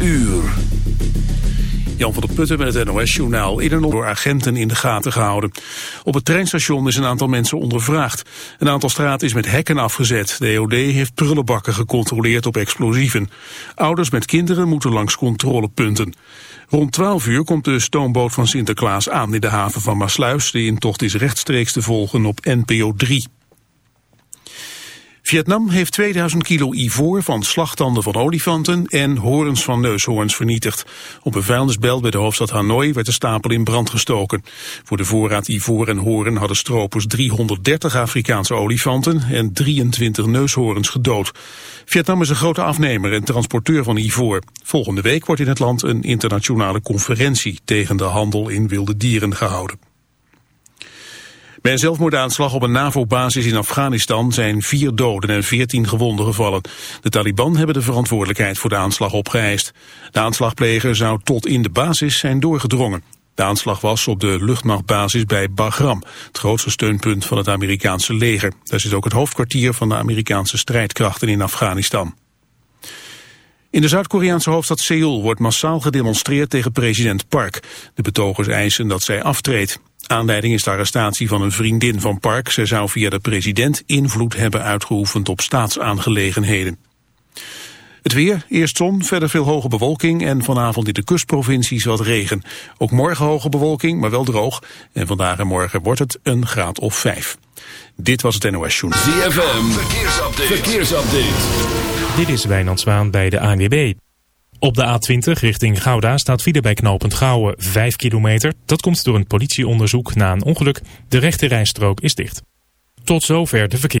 uur. Jan van der Putten met het NOS-journaal in en door agenten in de gaten gehouden. Op het treinstation is een aantal mensen ondervraagd. Een aantal straten is met hekken afgezet. De EOD heeft prullenbakken gecontroleerd op explosieven. Ouders met kinderen moeten langs controlepunten. Rond 12 uur komt de stoomboot van Sinterklaas aan in de haven van Maasluis. De intocht is rechtstreeks te volgen op NPO 3. Vietnam heeft 2000 kilo ivoor van slagtanden van olifanten en horens van neushoorns vernietigd. Op een vuilnisbelt bij de hoofdstad Hanoi werd de stapel in brand gestoken. Voor de voorraad ivoor en horen hadden stropers 330 Afrikaanse olifanten en 23 neushoorns gedood. Vietnam is een grote afnemer en transporteur van ivoor. Volgende week wordt in het land een internationale conferentie tegen de handel in wilde dieren gehouden. Bij een zelfmoordaanslag op een NAVO-basis in Afghanistan zijn vier doden en veertien gewonden gevallen. De Taliban hebben de verantwoordelijkheid voor de aanslag opgeëist. De aanslagpleger zou tot in de basis zijn doorgedrongen. De aanslag was op de luchtmachtbasis bij Bagram, het grootste steunpunt van het Amerikaanse leger. Daar zit ook het hoofdkwartier van de Amerikaanse strijdkrachten in Afghanistan. In de Zuid-Koreaanse hoofdstad Seoul wordt massaal gedemonstreerd tegen president Park. De betogers eisen dat zij aftreedt. Aanleiding is de arrestatie van een vriendin van Park. Zij zou via de president invloed hebben uitgeoefend op staatsaangelegenheden. Het weer, eerst zon, verder veel hoge bewolking en vanavond in de kustprovincies wat regen. Ook morgen hoge bewolking, maar wel droog. En vandaag en morgen wordt het een graad of vijf. Dit was het NOS Journal. ZFM, verkeersupdate. verkeersupdate. Dit is Wijnand Zwaan bij de ANWB. Op de A20 richting Gouda staat file bij knooppunt Gouwen 5 kilometer. Dat komt door een politieonderzoek na een ongeluk. De rechte rijstrook is dicht. Tot zover de verkeer.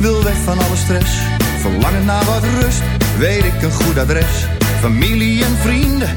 Wil weg van alle stress. Verlangen naar wat rust, weet ik een goed adres. Familie en vrienden,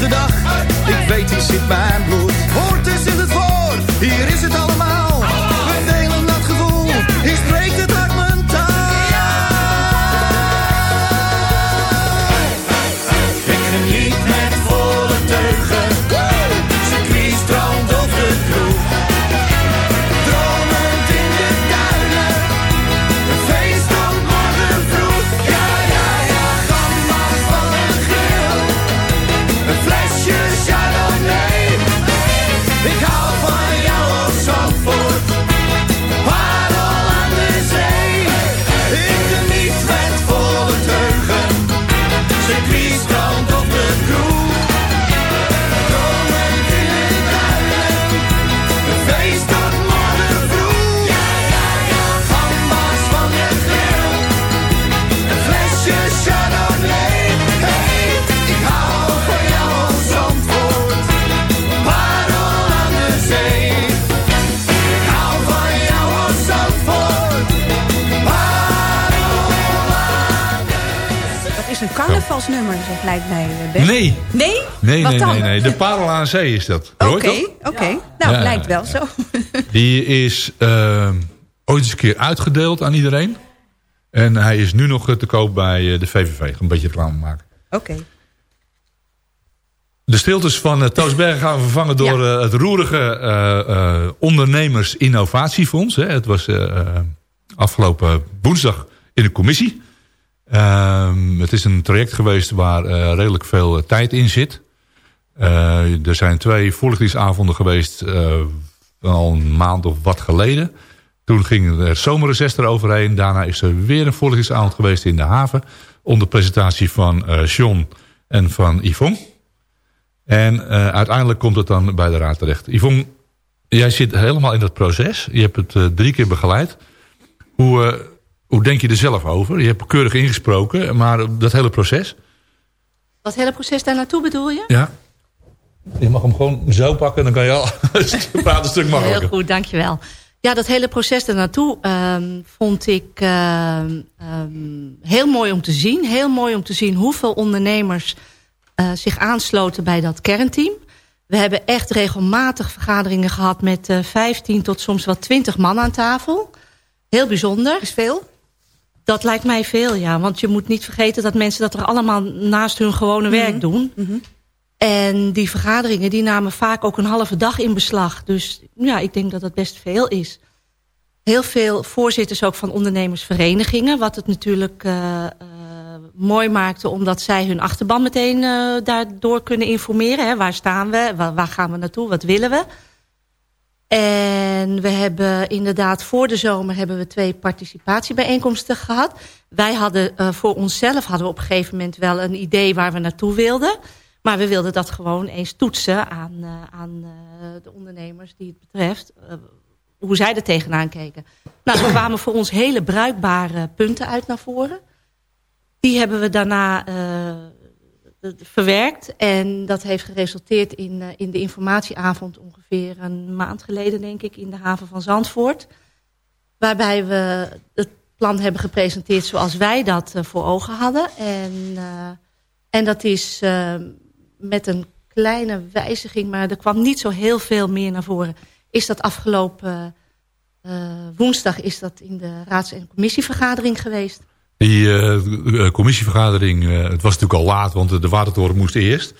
gedacht. Ik weet, hier zit mijn bloed. Nee. De Parel aan Zee is dat. Oké, oké. Nou, Ja, lijkt wel ja. zo. Die is eh, ooit eens een keer uitgedeeld aan iedereen. En hij is nu nog eh, te koop bij eh, de VVV. Een beetje reclame maken. Oké. De stiltes van uh, Toos Bergen gaan we vervangen door Ja. het roerige eh, eh, Ondernemers Innovatiefonds. Hè. Het was afgelopen woensdag in de commissie. Ehm, het is een traject geweest waar eh, redelijk veel tijd in zit. Eh, er zijn twee voorlichtingsavonden geweest eh, al een maand of wat geleden. Toen ging er zomerreces eroverheen. Daarna is er weer een voorlichtingsavond geweest in de haven. Onder presentatie van eh John en van Yvonne. En eh, uiteindelijk komt het dan bij de raad terecht. Yvonne, jij zit helemaal in dat proces. Je hebt het eh, drie keer begeleid. Hoe, eh, hoe denk je er zelf over? Je hebt keurig ingesproken, maar dat hele proces? Dat hele proces daar naartoe bedoel je? Ja. Je mag hem gewoon zo pakken, dan kan je al praten een stuk makkelijker. Heel goed, dankjewel. Ja, dat hele proces ernaartoe naartoe vond ik ehm, ehm, heel mooi om te zien. Heel mooi om te zien hoeveel ondernemers eh, zich aansloten bij dat kernteam. We hebben echt regelmatig vergaderingen gehad met eh 15 tot soms wel 20 man aan tafel. Heel bijzonder. Is veel? Dat lijkt mij veel, ja. Want je moet niet vergeten dat mensen dat er allemaal naast hun gewone werk doen. En die vergaderingen die namen vaak ook een halve dag in beslag. Dus ja, ik denk dat dat best veel is. Heel veel voorzitters ook van ondernemersverenigingen. Wat het natuurlijk eh, eh, mooi maakte omdat zij hun achterban meteen eh, daardoor kunnen informeren. Hè. Waar staan we? Waar, waar gaan we naartoe? Wat willen we? En we hebben inderdaad voor de zomer hebben we twee participatiebijeenkomsten gehad. Wij hadden voor onszelf hadden we op een gegeven moment wel een idee waar we naartoe wilden. Maar we wilden dat gewoon eens toetsen aan, uh, aan uh, de ondernemers die het betreft. Uh, hoe zij er tegenaan keken. Nou, er kwamen voor ons hele bruikbare punten uit naar voren. Die hebben we daarna verwerkt. En dat heeft geresulteerd in, in de informatieavond ongeveer een maand geleden, denk ik, in de haven van Zandvoort. Waarbij we het plan hebben gepresenteerd zoals wij dat voor ogen hadden. En, en dat is met een kleine wijziging, maar er kwam niet zo heel veel meer naar voren. Is dat afgelopen uh, woensdag is dat in de raads- en commissievergadering geweest. Die uh, commissievergadering, uh, het was natuurlijk al laat, want de watertoren moest eerst.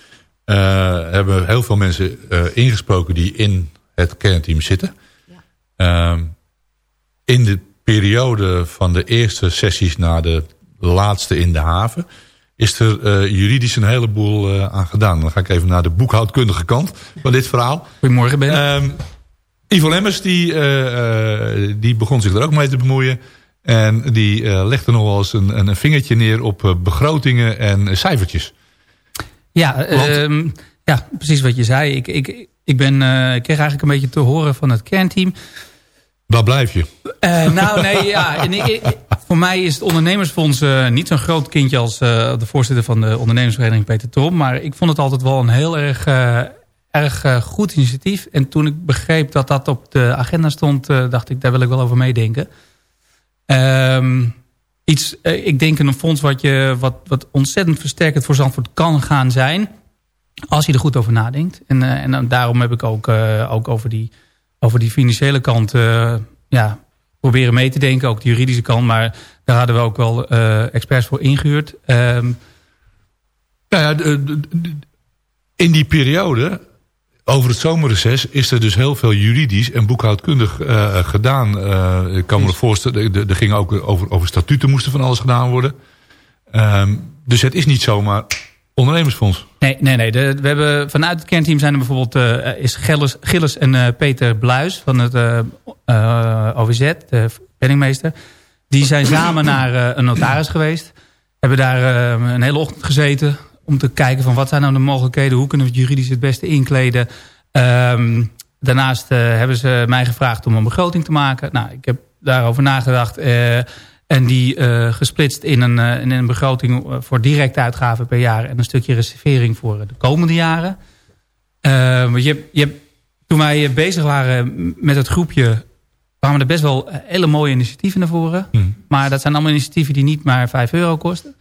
hebben heel veel mensen ingesproken die in het kernteam zitten. Ja. in de periode van de eerste sessies naar de laatste in de haven is er uh, juridisch een heleboel uh, aan gedaan. Dan ga ik even naar de boekhoudkundige kant van dit verhaal. Goedemorgen Ben. Um, Ivo Lemmers die, uh, die begon zich er ook mee te bemoeien. En die legde nog wel eens een, een vingertje neer op begrotingen en cijfertjes. Ja, Want, um, ja, precies wat je zei. Ik, ik, ik, ben, ik kreeg eigenlijk een beetje te horen van het kernteam. Waar blijf je? Nou, nee, ja. En ik, ik, voor mij is het ondernemersfonds uh, niet zo'n groot kindje als uh, de voorzitter van de ondernemersvereniging Peter Trom. Maar ik vond het altijd wel een heel erg, erg goed initiatief. En toen ik begreep dat dat op de agenda stond, dacht ik, daar wil ik wel over meedenken. Um, iets, ik denk een fonds wat, je, wat, wat ontzettend versterkend voor Zandvoort kan gaan zijn. Als je er goed over nadenkt. En, eh, en daarom heb ik ook, eh, ook over, die, over die financiële kant eh, ja, proberen mee te denken. Ook de juridische kant. Maar daar hadden we ook wel eh, experts voor ingehuurd. Ehm, Nou ja, de- de- de- in die periode, over het zomerreces... is er dus heel veel juridisch en boekhoudkundig eh, gedaan. Eh, ik kan me voorstellen, er- er ging ook over, over statuten moesten van alles gedaan worden. Ehm, dus het is niet zomaar ondernemersfonds. Nee, nee, nee. We hebben, vanuit het kernteam zijn er bijvoorbeeld eh, is Gilles, Gilles en eh, Peter Bluis van het eh, eh, OVZ, de penningmeester. Die zijn samen naar een notaris geweest. Hebben daar een hele ochtend gezeten om te kijken van wat zijn nou de mogelijkheden. Hoe kunnen we het juridisch het beste inkleden. Ehm, daarnaast hebben ze mij gevraagd om een begroting te maken. Nou, ik heb daarover nagedacht. En die eh, gesplitst in een, eh, in een begroting eh, voor directe uitgaven per jaar. En een stukje reservering voor de komende jaren. Want je, je, toen wij bezig waren met het groepje... kwamen er best wel hele mooie initiatieven naar voren. Maar dat zijn allemaal initiatieven die niet maar 5 euro kosten.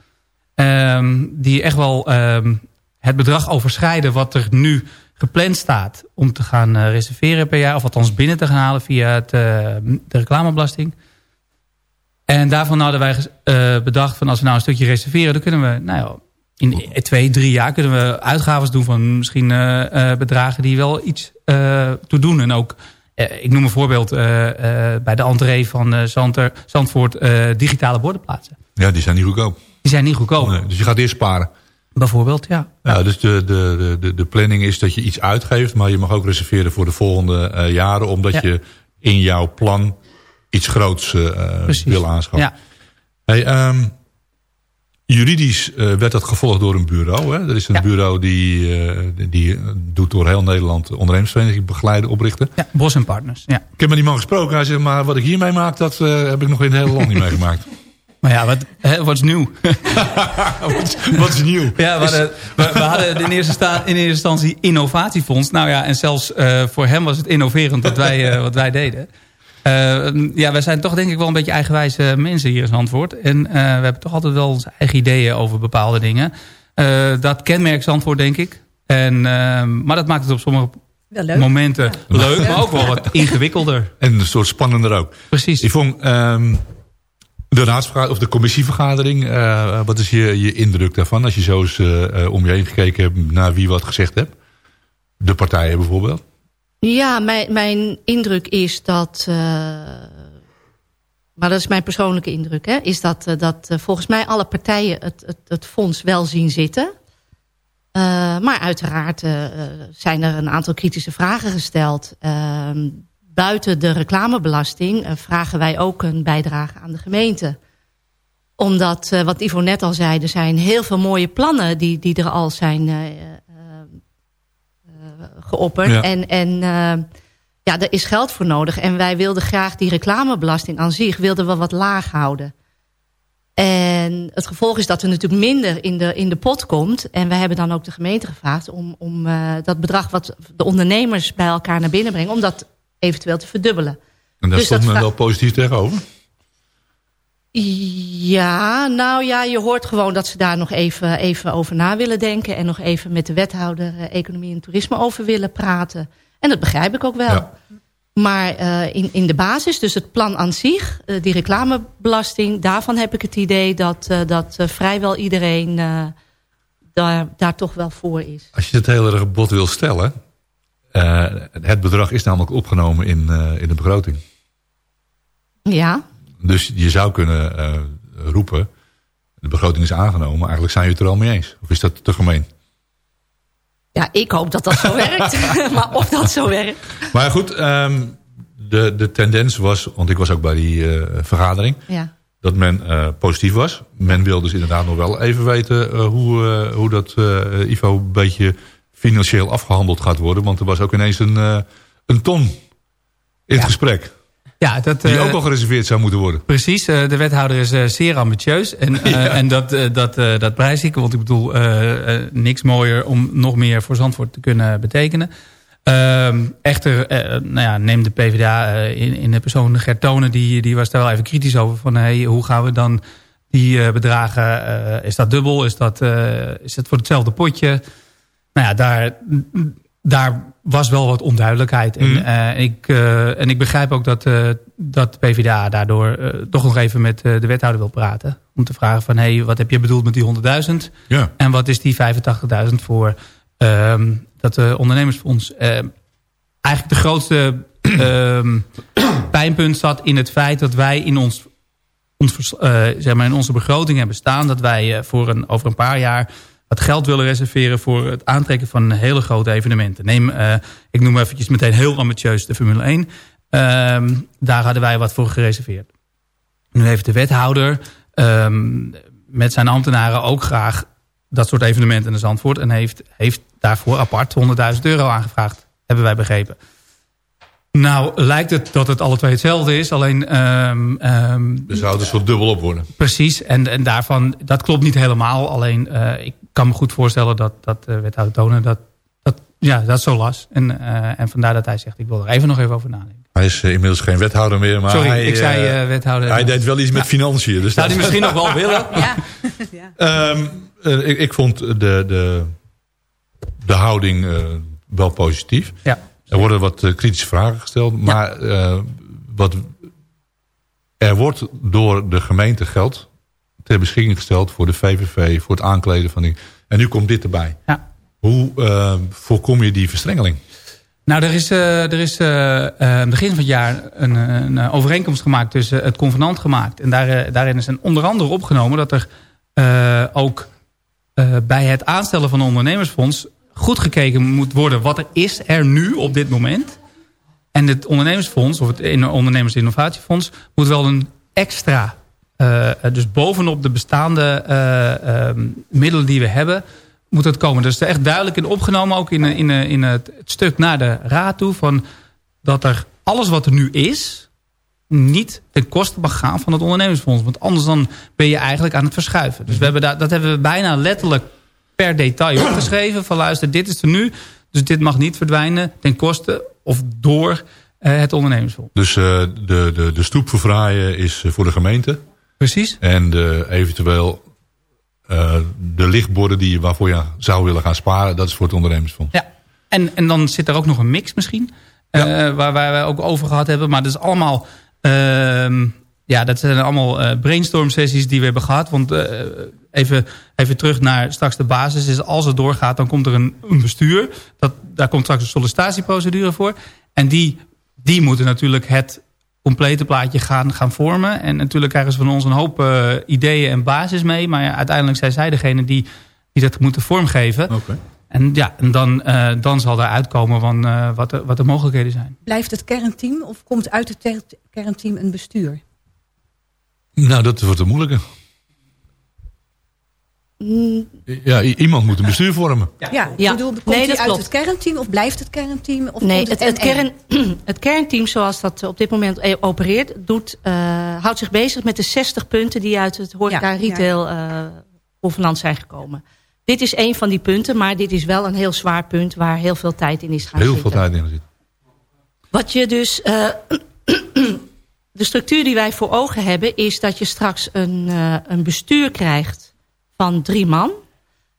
Ehm, die echt wel ehm, het bedrag overschrijden wat er nu gepland staat... om te gaan reserveren per jaar. Of althans binnen te gaan halen via het, de reclamebelasting. En daarvan hadden wij eh, bedacht van als we nou een stukje reserveren... dan kunnen we nou ja, in twee, drie jaar kunnen we uitgaven doen van misschien eh, eh, bedragen die wel iets toe doen. En ook, ik noem een voorbeeld, bij de entree van Zanter, Zandvoort digitale borden plaatsen. Ja, die zijn niet goedkoop. Die zijn niet goedkoop. Nee, dus je gaat eerst sparen. Bijvoorbeeld, ja. Ja, dus de, de, de, de planning is dat je iets uitgeeft... maar je mag ook reserveren voor de volgende jaren... omdat Ja. je in jouw plan iets groots eh, wil aanschaffen. Ja. Hey, ehm, juridisch eh, werd dat gevolgd door een bureau. Hè? Er is een Ja. bureau die, eh, die doet door heel Nederland ondernemersvereniging begeleiden, oprichten. ja, Bos en Partners, ja. Ik heb met die man gesproken. Hij zegt, maar wat ik hier meemaak, dat heb ik nog in het hele land niet meegemaakt. Maar ja, wat, hè, wat is nieuw? wat, is nieuw? Ja, we hadden, we, we hadden in, eerste sta, in eerste instantie innovatiefonds. Nou ja, en zelfs voor hem was het innoverend wat wij, wat wij deden. Eh, ja, wij zijn toch denk ik wel een beetje eigenwijze mensen hier in Zandvoort. En eh, we hebben toch altijd wel onze eigen ideeën over bepaalde dingen. Eh, dat kenmerkt Zandvoort, denk ik. En, maar dat maakt het op sommige Wel leuk. momenten leuk, maar ook wel wat ingewikkelder. En een soort spannender ook. Precies. Yvonne, ehm, de raadsvergadering of de commissievergadering, eh, wat is je, je indruk daarvan? Als je zo eens om je heen gekeken hebt naar wie wat gezegd hebt. De partijen bijvoorbeeld. Ja, mijn, mijn indruk is dat... eh, maar dat is mijn persoonlijke indruk... Hè, is dat, eh, dat eh, volgens mij alle partijen het, het, het fonds wel zien zitten. Maar uiteraard zijn er een aantal kritische vragen gesteld. Ehm, buiten de reclamebelasting vragen wij ook een bijdrage aan de gemeente. Omdat, wat Ivo net al zei, er zijn heel veel mooie plannen... die, die er al zijn geopperd. Ja. En, en eh, ja, er is geld voor nodig. En wij wilden graag die reclamebelasting aan zich... wilden we wat laag houden. En het gevolg is dat er natuurlijk minder in de, in de pot komt. En wij hebben dan ook de gemeente gevraagd... om, om eh, dat bedrag wat de ondernemers bij elkaar naar binnen brengen... om dat eventueel te verdubbelen. En daar Dus stond men wel positief tegenover. Ja, nou ja, je hoort gewoon dat ze daar nog even, even over na willen denken... en nog even met de wethouder eh, Economie en Toerisme over willen praten. En dat begrijp ik ook wel. Ja. Maar eh, in, in de basis, dus het plan aan zich, eh, die reclamebelasting... daarvan heb ik het idee dat, dat vrijwel iedereen daar, daar toch wel voor is. Als je het hele erg bot wil stellen. het bedrag is namelijk opgenomen in, in de begroting. Ja, Dus je zou kunnen eh, roepen. De begroting is aangenomen. Eigenlijk zijn jullie het er al mee eens. Of is dat te gemeen? ja ik hoop dat dat zo werkt. maar of dat zo werkt... Maar goed, ehm, de, de tendens was, want ik was ook bij die eh, vergadering, Ja. dat men eh, positief was. Men wil dus inderdaad nog wel even weten hoe, hoe dat Ivo een beetje financieel afgehandeld gaat worden. Want er was ook ineens een, een ton in het gesprek. Ja, dat, Die eh, ook al gereserveerd zou moeten worden. Precies, eh, de wethouder is eh, zeer ambitieus. En, en dat, dat, dat prijs ik. Want ik bedoel, niks mooier om nog meer voor Zandvoort te kunnen betekenen. Ehm, echter, nou ja, neem de PvdA in, in de persoon Gert Tonen. Die, die was daar wel even kritisch over. Van hey, hoe gaan we dan die bedragen... is dat dubbel? Is dat, is dat voor hetzelfde potje? nou ja, daar, daar was wel wat onduidelijkheid. En, eh, ik, eh, en ik begrijp ook dat, eh dat PvdA daardoor toch nog even met de wethouder wil praten. Om te vragen van, hé, hey, wat heb je bedoeld met die 100.000? Ja. En wat is die 85.000 voor ehm, dat ondernemersfonds? Eigenlijk de grootste ehm, pijnpunt zat in het feit dat wij in ons, ons zeg maar in onze begroting hebben staan... dat wij voor een, over een paar jaar wat geld willen reserveren... voor het aantrekken van hele grote evenementen. Neem, eh, ik noem eventjes meteen heel ambitieus de Formule 1. Ehm, daar hadden wij wat voor gereserveerd. Nu heeft de wethouder ehm, met zijn ambtenaren ook graag dat soort evenementen in de Zandvoort... en heeft, heeft daarvoor apart 100.000 euro aangevraagd, hebben wij begrepen. Nou, lijkt het dat het alle twee hetzelfde is. Alleen, ehm, Dus zou het een soort dubbel op worden. precies. En, en daarvan, dat klopt niet helemaal. Alleen, eh, ik kan me goed voorstellen dat, dat uh, wethouder Tonen dat, dat, ja, dat zo las. En, eh, en vandaar dat hij zegt, ik wil er even nog even over nadenken. Hij is eh, inmiddels geen wethouder meer. Maar Sorry, hij, ik zei eh, eh, wethouder. hij deed wel iets met Ja. financiën. Dus Zou dat- hij misschien nog wel willen? Ja. ja. Ehm, eh, ik, ik vond de, de, de houding eh, wel positief. Ja. Er worden wat eh, kritische vragen gesteld. Maar eh, wat, er wordt door de gemeente geld ter beschikking gesteld voor de VVV, voor het aankleden van die. En nu komt dit erbij. Ja. Hoe eh, voorkom je die verstrengeling? Nou, er is, eh, er is eh, eh, begin van het jaar een, een overeenkomst gemaakt tussen het convenant gemaakt. En daar, daarin is een onder andere opgenomen dat er ook bij het aanstellen van een ondernemersfonds goed gekeken moet worden wat er is er nu op dit moment. En het ondernemersfonds, of het in- ondernemersinnovatiefonds, moet wel een extra, eh, dus bovenop de bestaande eh, ehm, middelen die we hebben, moet het komen. Dus er echt duidelijk in opgenomen, ook in, in, in het, stuk naar de raad toe, van dat er alles wat er nu is, niet ten koste mag gaan van het ondernemersfonds. Want anders dan ben je eigenlijk aan het verschuiven. Dus we hebben dat hebben we bijna letterlijk per detail opgeschreven. Van luister, dit is er nu. Dus dit mag niet verdwijnen ten koste of door eh, het ondernemersfonds. Dus eh, de, de, de stoep verfraaien is eh, voor de gemeente. Precies. En eventueel eh, de lichtborden die, je- waarvoor je zou willen gaan sparen, dat is voor het ondernemersfonds. Ja. En, en dan zit er ook nog een mix misschien. eh, waar, waar wij ook over gehad hebben. Maar dat is allemaal... ehm, ja, dat zijn allemaal eh, brainstorm sessies die we hebben gehad. Want even, even terug naar straks de basis. Is als het doorgaat, dan komt er een, een bestuur. Dat, daar komt straks een sollicitatieprocedure voor. En die, die moeten natuurlijk het complete plaatje gaan, gaan vormen. En natuurlijk krijgen ze van ons een hoop eh, ideeën en basis mee. Maar ja, uiteindelijk zijn zij degene die, die dat moeten vormgeven. Oké. En ja, en dan, eh, dan zal er uitkomen van eh, wat, de, wat de mogelijkheden zijn. Blijft het kernteam of komt uit het kernteam een bestuur? Nou, dat wordt een moeilijke. Ja, iemand moet een bestuur vormen. Ja, Ja. ik bedoel, komt Nee, dat uit klopt. het kernteam of blijft het kernteam? Of nee, het, het, kern, het kernteam zoals dat op dit moment eh, opereert... Doet, eh, houdt zich bezig met de 60 punten die uit het horeca retail eh convenant zijn gekomen. Dit is een van die punten, maar dit is wel een heel zwaar punt... waar heel veel tijd in is gaan Heel zitten. veel tijd in zit. Wat je dus... eh, de structuur die wij voor ogen hebben... is dat je straks een, eh, een bestuur krijgt van drie man.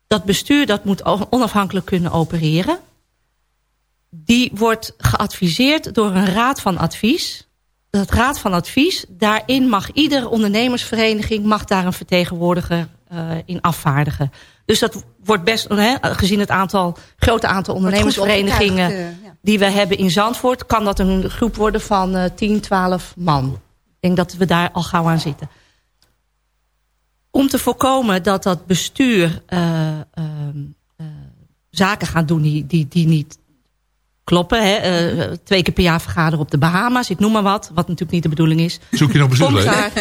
Dat bestuur dat moet onafhankelijk kunnen opereren. Die wordt geadviseerd door een raad van advies. Dat raad van advies, daarin mag iedere ondernemersvereniging... mag daar een vertegenwoordiger eh, in afvaardigen. Dus dat wordt best, gezien het aantal, grote aantal ondernemersverenigingen eh, ja. die we hebben in Zandvoort... kan dat een groep worden van eh 10, 12 man. Ik denk dat we daar al gauw aan zitten. Om te voorkomen dat dat bestuur eh, ehm, eh, zaken gaat doen die, die, die niet kloppen. Hè? Eh, twee keer per jaar vergaderen op de Bahama's, ik noem maar wat. Wat natuurlijk niet de bedoeling is. Zoek je nog Komt bestuurleden?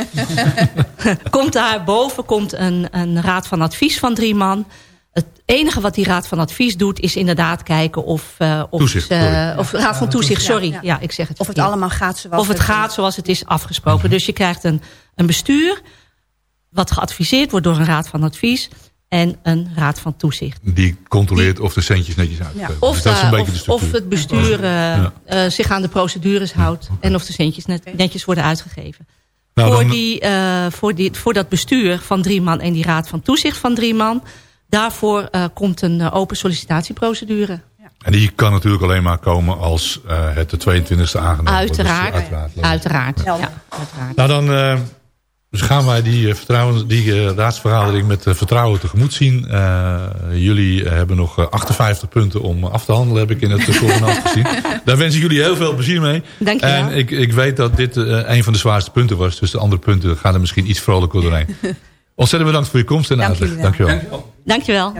daar, komt daar boven komt een, een raad van advies van drie man. Het enige wat die raad van advies doet... is inderdaad kijken of... eh, of Toezicht, eh, of raad van toezicht, sorry. Ja, Ja, ja. ik zeg het Of het verkeerd. allemaal gaat zoals Of het gaat zoals het is afgesproken. Dus je krijgt een, een bestuur... wat geadviseerd wordt door een raad van advies... en een raad van toezicht. Die controleert of de centjes netjes uitgeven. Of, Dus dat is een daar- beetje de of, of het bestuur eh, Ja. eh, zich aan de procedures houdt... en of de centjes net, netjes worden uitgegeven. Nou, voor, dan- die, eh, voor, die, voor dat bestuur van drie man en die raad van toezicht van drie man... Daarvoor eh, komt een open sollicitatieprocedure. En die kan natuurlijk alleen maar komen als eh, het de 22e aangenomen wordt. Uiteraard. Dus uiteraard. Uiteraard. Ja, uiteraard. Nou, dan eh, dus gaan wij die, eh, vertrouwen, die eh, raadsvergadering met eh, vertrouwen tegemoet zien. Eh, jullie hebben nog eh, 58 punten om af te handelen, heb ik in het covenant gezien. Daar wens ik jullie heel veel plezier mee. Dank je wel. En ik, ik weet dat dit een van de zwaarste punten was. Dus de andere punten gaan er misschien iets vrolijker doorheen. Ontzettend bedankt voor je komst en Dank uitleg. jullie wel. Dank je wel.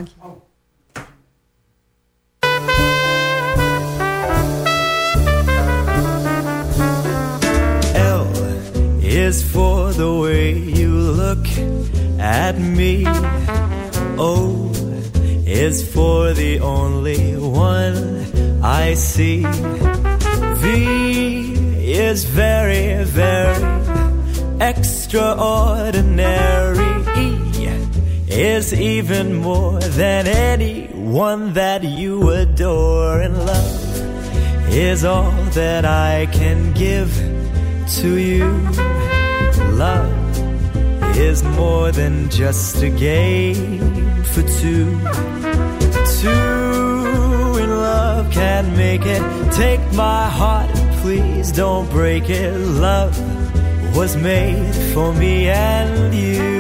Is for the way you look at me. O is for the only one I see. V is very, very extraordinary. E is even more than anyone that you adore and love is all that I can give to you. Love is more than just a game for two. Two in love can make it. Take my heart, please don't break it. Love was made for me and you.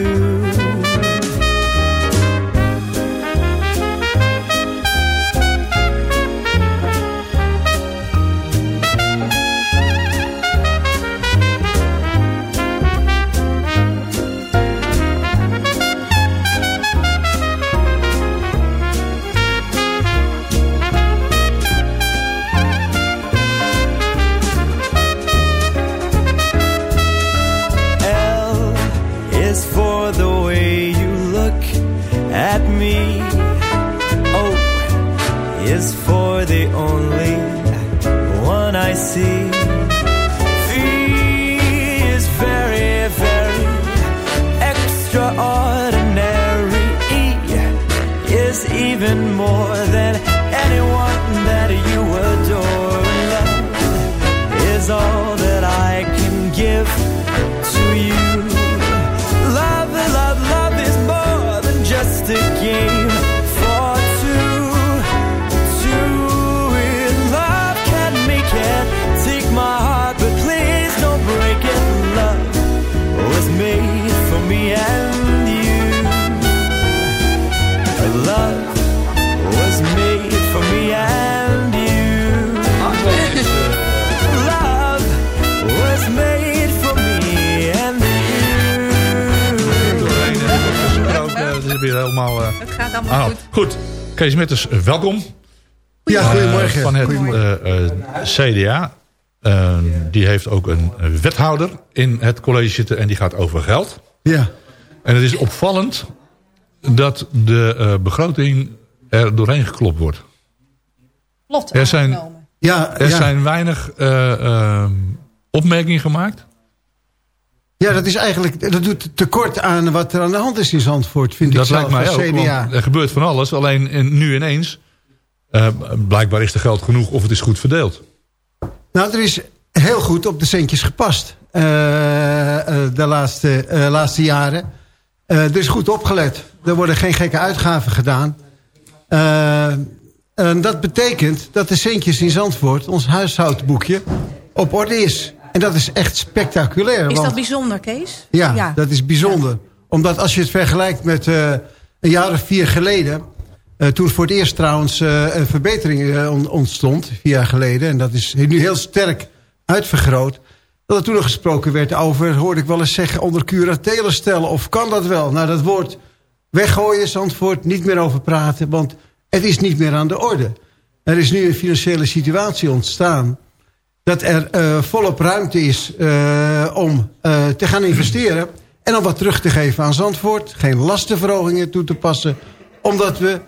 Allemaal Ah, goed. goed. Kees Metters, eh, welkom. Ja, goedemorgen. Eh, van het Goedemorgen. eh, eh, CDA. Die heeft ook een wethouder in het college zitten en die gaat over geld. Ja. En het is opvallend dat de eh, begroting er doorheen geklopt wordt. Plot Er zijn. Ja, er ja. zijn weinig opmerkingen gemaakt. Ja, dat is eigenlijk dat doet tekort aan wat er aan de hand is in Zandvoort, vind dat ik zelf lijkt mij ook. CDA. Er gebeurt van alles. Alleen nu ineens. eh, blijkbaar is er geld genoeg of het is goed verdeeld. Nou, er is heel goed op de centjes gepast eh, eh, de laatste, laatste jaren. Er is goed opgelet. Er worden geen gekke uitgaven gedaan. En dat betekent dat de centjes in Zandvoort, ons huishoudboekje, op orde is. En dat is echt spectaculair. Is want- dat bijzonder, Kees? Ja, dat is bijzonder. Omdat als je het vergelijkt met eh, een jaar of vier geleden... eh, toen voor het eerst trouwens eh, een verbetering on- ontstond, vier jaar geleden... en dat is nu heel sterk uitvergroot... dat er toen nog gesproken werd over, hoorde ik wel eens zeggen... onder curatelen stellen, of kan dat wel? Nou, dat woord weggooien, Zandvoort, niet meer over praten... want het is niet meer aan de orde. Er is nu een financiële situatie ontstaan dat er eh, volop ruimte is eh, om eh, te gaan investeren... en om wat terug te geven aan Zandvoort. Geen lastenverhogingen toe te passen. Omdat we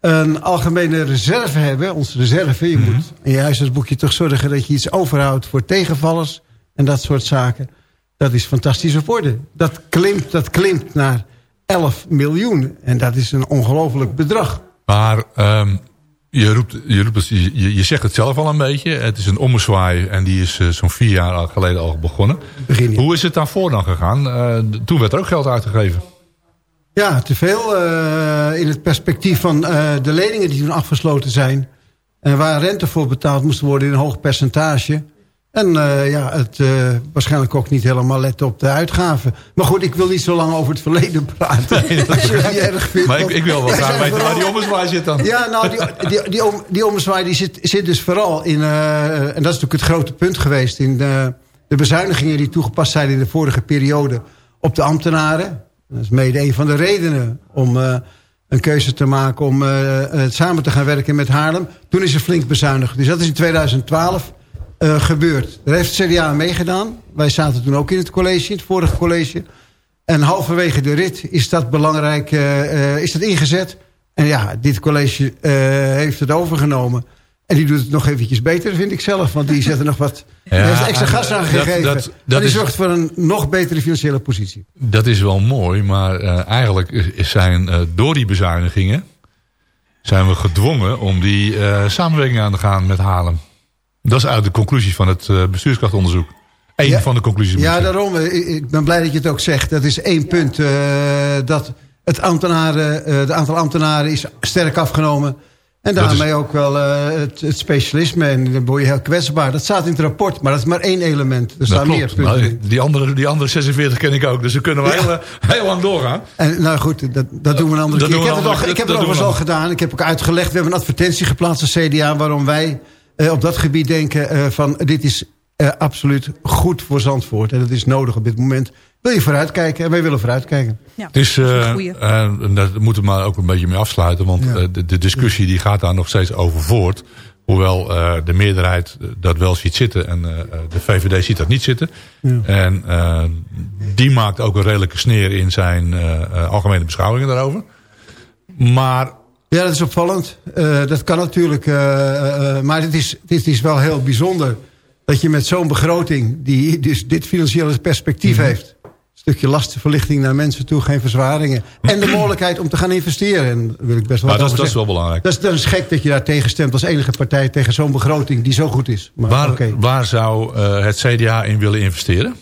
een algemene reserve hebben. Onze reserve, je moet in je huisartsboekje toch zorgen... dat je iets overhoudt voor tegenvallers en dat soort zaken. Dat is fantastisch op orde. Dat klimt, dat klimt naar 11 miljoen. En dat is een ongelooflijk bedrag. Maar ehm, je, roept, je, roept je, je zegt het zelf al een beetje. Het is een ommezwaai en die is eh, zo'n vier jaar geleden al begonnen. Begin. Hoe is het daarvoor dan gegaan? Eh, toen werd er ook geld uitgegeven. Ja, te veel eh, in het perspectief van de leningen die toen afgesloten zijn. En waar rente voor betaald moest worden in een hoog percentage. En eh, ja, het waarschijnlijk ook niet helemaal letten op de uitgaven. Maar goed, ik wil niet zo lang over het verleden praten. dat niet erg vindt. Maar ik, ik wil wel graag weten waar die ommezwaai zit dan. Ja, nou, die, die, die, om- die ommezwaai die zit, zit dus vooral in... eh, en dat is natuurlijk het grote punt geweest... in de, de bezuinigingen die toegepast zijn in de vorige periode... op de ambtenaren. Dat is mede een van de redenen om eh, een keuze te maken... om eh, eh, samen te gaan werken met Haarlem. Toen is er flink bezuinigd. Dus dat is in 2012 eh, gebeurd. Daar heeft het CDA aan meegedaan. Wij zaten toen ook in het college, in het vorige college... En halverwege de rit is dat belangrijk, eh, eh, is dat ingezet. En ja, dit college heeft het overgenomen. En die doet het nog eventjes beter, vind ik zelf. Want die zet er nog wat Ja, die heeft extra en, gas aan dat- gegeven. dat- en dat die is- zorgt voor een nog betere financiële positie. Dat is wel mooi, maar eigenlijk zijn door die bezuinigingen... zijn we gedwongen om die samenwerking aan te gaan met Haarlem. Dat is eigenlijk de conclusie van het eh, bestuurskrachtonderzoek. Eén Ja. van de conclusies. Ja, daarom. eh, Ik ben blij dat je het ook zegt. Dat is één punt. eh, dat het ambtenaren, eh, de aantal ambtenaren is sterk afgenomen. En is- daarmee ook wel het, het specialisme. En dan word je heel kwetsbaar. Dat staat in het rapport, maar dat is maar één element. Er staan meer klopt. punten Nou, die, andere, die andere 46 ken ik ook, dus dan kunnen we heel, heel lang doorgaan. En, nou goed, dat, dat doen we een andere Dat keer. Ik heb het, al, ik heb dat het doen overigens al gedaan. Ik heb ook uitgelegd. We hebben een advertentie geplaatst als CDA... waarom wij op dat gebied denken eh, van... dit is eh, absoluut goed voor Zandvoort. En dat is nodig op dit moment. Wil je vooruitkijken? En wij willen vooruitkijken. Ja, is, dat is een eh, goeie. eh, en daar moeten we maar ook een beetje mee afsluiten. Want Ja. eh, de, de discussie die gaat daar nog steeds over voort. Hoewel eh, de meerderheid dat wel ziet zitten. En eh, de VVD ziet dat niet zitten. En eh, die maakt ook een redelijke sneer in zijn eh, eh, algemene beschouwingen daarover. Maar Ja, dat is opvallend. Eh, dat kan natuurlijk. eh, eh, maar het is, het is wel heel bijzonder... dat je met zo'n begroting... die dus dit financiële perspectief Mhm. heeft... een stukje lastenverlichting naar mensen toe, geen verzwaringen... en de mogelijkheid om te gaan investeren. En wil ik best wel maar dat, is- dat is wel belangrijk. Dat is, dat is gek dat je daar tegen stemt als enige partij... tegen zo'n begroting die zo goed is. Maar, Waar, waar zou het CDA in willen investeren?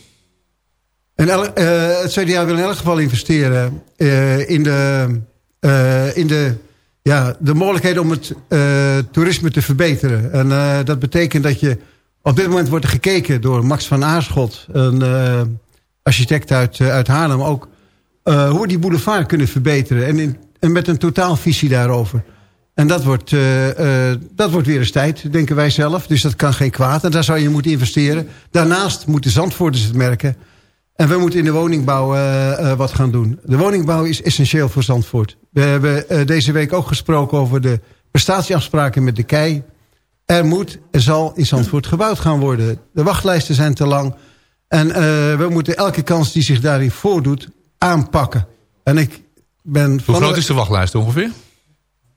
En het CDA wil in elk geval investeren in, de, in de, ja, de mogelijkheid om het eh, toerisme te verbeteren. En eh, dat betekent dat je... Op dit moment wordt er gekeken door Max van Aarschot... een eh, architect uit, uit Haarlem ook... hoe we die boulevard kunnen verbeteren. En, en met een totaalvisie daarover. En dat wordt, dat wordt weer eens tijd, denken wij zelf. Dus dat kan geen kwaad. En daar zou je moeten investeren. Daarnaast moeten Zandvoorters het merken... En we moeten in de woningbouw eh, eh, wat gaan doen. De woningbouw is essentieel voor Zandvoort. We hebben eh, deze week ook gesproken over de prestatieafspraken met de KEI. Er moet, er zal in Zandvoort gebouwd gaan worden. De wachtlijsten zijn te lang. En we moeten elke kans die zich daarin voordoet aanpakken. En ik ben... Hoe van groot de- is de wachtlijst ongeveer?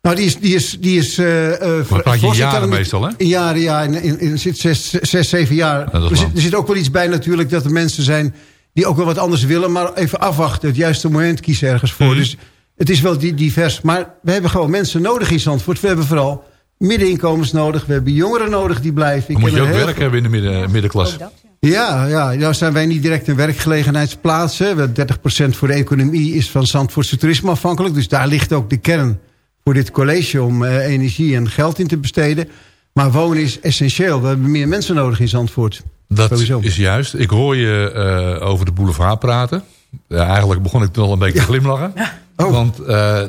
nou, die is... Die is, die is Maar praat je jaren meestal, hè? In jaren, ja. In, in, in zit zes, zes, zeven jaar. er, zit, er zit ook wel iets bij natuurlijk dat er mensen zijn... die ook wel wat anders willen, maar even afwachten. Het juiste moment kiezen ergens voor. Mhm. Dus het is wel di- divers. Maar we hebben gewoon mensen nodig in Zandvoort. We hebben vooral middeninkomens nodig. We hebben jongeren nodig die blijven. Ik Dan moet je ook er werk hebben in de midden, middenklasse. Ja. ja, ja, nou zijn wij niet direct een werkgelegenheidsplaats. hè. We- 30% voor de economie is van Zandvoortse toerisme afhankelijk. Dus daar ligt ook de kern voor dit college om eh, energie en geld in te besteden. Maar wonen is essentieel. We hebben meer mensen nodig in Zandvoort. Dat Sowieso. is juist. Ik hoor je eh, over de boulevard praten. Ja, eigenlijk begon ik toen al een beetje te glimlachen. Oh. Want eh,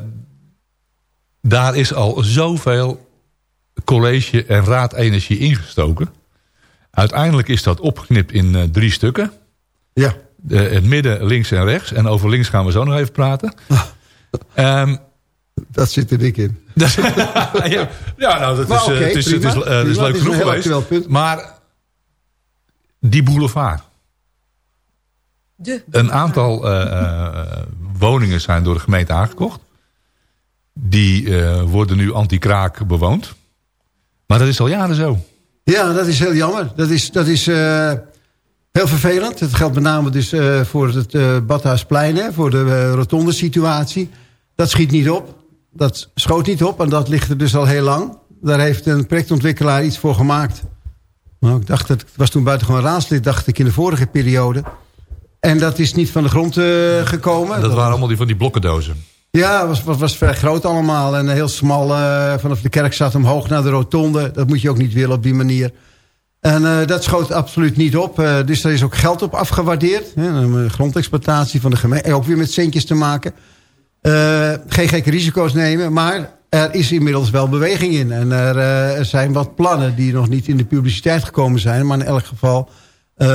daar is al zoveel college en raad energie ingestoken. Uiteindelijk is dat opgeknipt in eh, drie stukken. Ja. De, het midden, links en rechts. En over links gaan we zo nog even praten. Ehm, Dat zit er dik in. ja, nou, dat Maar is, het is, het is, het is leuk genoeg geweest. Maar die boulevard. De Een aantal eh, eh, woningen zijn door de gemeente aangekocht. Die eh, worden nu anti-kraak bewoond. Maar dat is al jaren zo. Ja, dat is heel jammer. Dat is, dat is eh, heel vervelend. Het geldt met name dus eh, voor het eh Badhuisplein, hè, voor de eh, rotonde situatie. Dat schiet niet op. Dat schoot niet op en dat ligt er dus al heel lang. Daar heeft een projectontwikkelaar iets voor gemaakt. Nou, ik dacht dat, het was toen buitengewoon raadslid, dacht ik, in de vorige periode. En dat is niet van de grond eh, gekomen. Dat waren allemaal die van die blokkendozen. Ja, het was, was, was vrij groot allemaal. En heel smal eh, vanaf de kerk zat omhoog naar de rotonde. Dat moet je ook niet willen op die manier. En eh, dat schoot absoluut niet op. Dus daar is ook geld op afgewaardeerd. Hè, een grondexploitatie van de gemeente. Ook weer met centjes te maken. Geen gekke risico's nemen. Maar er is inmiddels wel beweging in. En er, eh, er zijn wat plannen die nog niet in de publiciteit gekomen zijn. Maar in elk geval eh,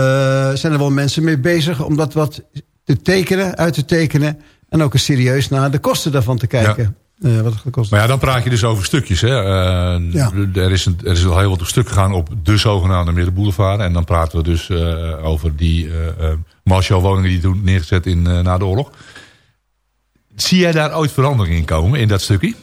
zijn er wel mensen mee bezig... om dat wat te tekenen, uit te tekenen... en ook eens serieus naar de kosten daarvan te kijken. Eh, wat het gekost Maar ja, dan praat je dus over stukjes. Hè. Ja. er, is een, er is al heel wat op stuk gegaan op de zogenaamde Middenboulevard. En dan praten we dus over die Marshall-woningen die toen neergezet in, na de oorlog. Zie jij daar ooit verandering in komen, in dat stukje?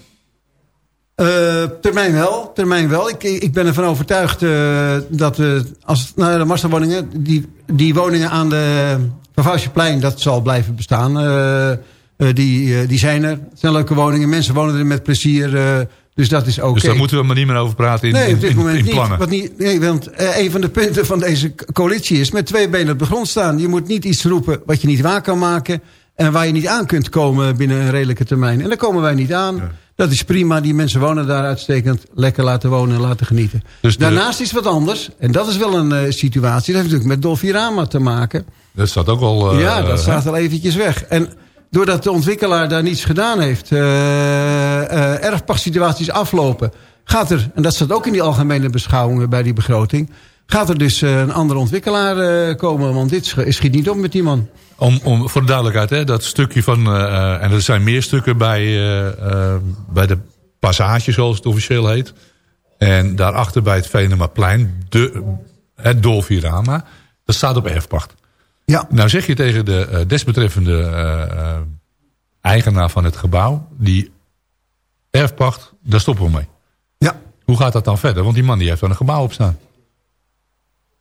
Eh, termijn wel, termijn wel. Ik, ik ben ervan overtuigd eh, dat we, als nou, ja, de massawoningen, die, die woningen aan de Pavasjeplein, dat zal blijven bestaan. Eh, eh, die, eh, die zijn er. Het zijn leuke woningen, mensen wonen er met plezier. eh, dus dat is oké. Dus daar moeten we maar niet meer over praten in, nee, op dit in- moment in plannen. Want, niet, nee, want eh, een van de punten van deze co- coalitie is met twee benen op de grond staan. Je moet niet iets roepen wat je niet waar kan maken. En waar je niet aan kunt komen binnen een redelijke termijn. En daar komen wij niet aan. Dat is prima. Die mensen wonen daar uitstekend. Lekker laten wonen en laten genieten. Dus de- Daarnaast is wat anders. En dat is wel een eh, situatie. Dat heeft natuurlijk met Dolfirama te maken. Dat staat ook al... eh, ja, dat staat al eventjes weg. En doordat de ontwikkelaar daar niets gedaan heeft... eh erfpachtsituaties aflopen... gaat er, en dat staat ook in die algemene beschouwingen bij die begroting... gaat er dus eh, een andere ontwikkelaar eh, komen. Want dit sch- schiet niet op met die man. Om, om, voor de duidelijkheid, hè, dat stukje van... eh, en er zijn meer stukken bij, eh, bij de passage, zoals het officieel heet. En daarachter bij het Venemaplein, de, het Dolfirama. Dat staat op erfpacht. Ja. Nou zeg je tegen de desbetreffende eigenaar van het gebouw... die erfpacht, daar stoppen we mee. Ja. Hoe gaat dat dan verder? Want die man die heeft dan een gebouw op staan.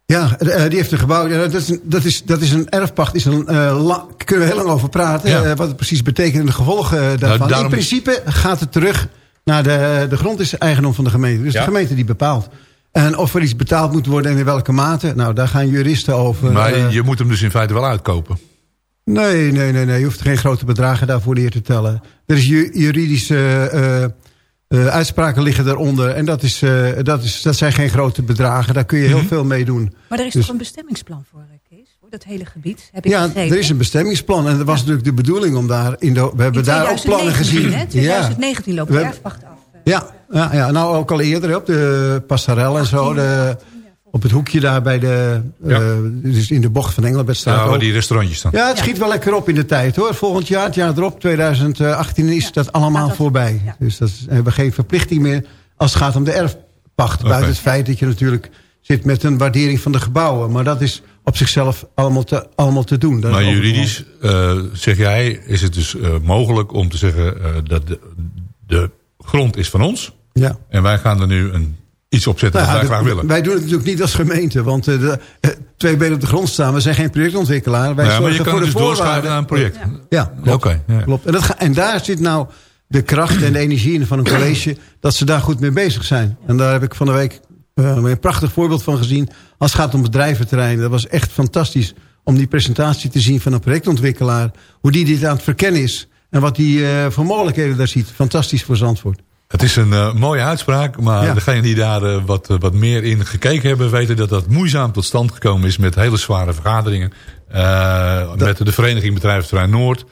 Ja, eh, die heeft een gebouw. Dat is een, dat is, dat is een erfpacht. Is een, eh, la- kunnen we heel lang over praten. Ja. eh, wat het precies betekent en de gevolgen eh, daarvan. daarom- In principe gaat het terug naar de, de grond is eigendom van de gemeente. Dus Ja. de gemeente die bepaalt. En of er iets betaald moet worden en in welke mate. Nou, daar gaan juristen over. Maar eh, je moet hem dus in feite wel uitkopen. Nee, nee, nee, nee. Je hoeft geen grote bedragen daarvoor neer te tellen. Er is ju- juridische eh, uitspraken liggen daaronder. En dat, is, eh, dat, is, dat zijn geen grote bedragen. Daar kun je heel Mhm. veel mee doen. Maar er is Dus- toch een bestemmingsplan voor, eh, Kees? Voor dat hele gebied, heb ik Ja, er is een bestemmingsplan. En dat was natuurlijk de bedoeling om daar... In de, we hebben In daar ook plannen 2019, gezien. Hè? 2019 loopt We de erfpacht af. Ja, ja, ja, nou ook al eerder op de Passarel en zo. De, op het hoekje daar bij de... Ja. eh, dus in de bocht van Engelbertstraat. Ja, waar die restaurantjes staan. Ja, het schiet wel lekker op in de tijd hoor. Volgend jaar, het jaar erop, 2018, is dat allemaal dat- voorbij. ja. Dus dat is, we hebben geen verplichting meer als het gaat om de erfpacht. Buiten het feit dat je natuurlijk zit met een waardering van de gebouwen. Maar dat is op zichzelf allemaal te, allemaal te doen. Dat Maar juridisch, eh, zeg jij, is het dus eh, mogelijk om te zeggen eh, dat de, de grond is van ons. Ja. En wij gaan er nu een, iets op zetten Nou wat wij de- graag willen. Wij doen het natuurlijk niet als gemeente. Want eh, de, eh, twee benen op de grond staan. We zijn geen projectontwikkelaar. Wij Ja, maar je kan voor de dus doorschuiven naar een project. Ja, klopt. Ja. klopt. En, dat ga- en daar zit nou de kracht en de energie in van een college... dat ze daar goed mee bezig zijn. En daar heb ik van de week eh, een prachtig voorbeeld van gezien... als het gaat om bedrijventerrein. Dat was echt fantastisch om die presentatie te zien van een projectontwikkelaar. Hoe die dit aan het verkennen is. En wat die eh, voor mogelijkheden daar ziet. Fantastisch voor Zandvoort. Het is een eh, mooie uitspraak, maar Ja. degenen die daar eh, wat, eh, wat meer in gekeken hebben... weten dat dat moeizaam tot stand gekomen is met hele zware vergaderingen. eh, met de Vereniging Bedrijventerrein Noord.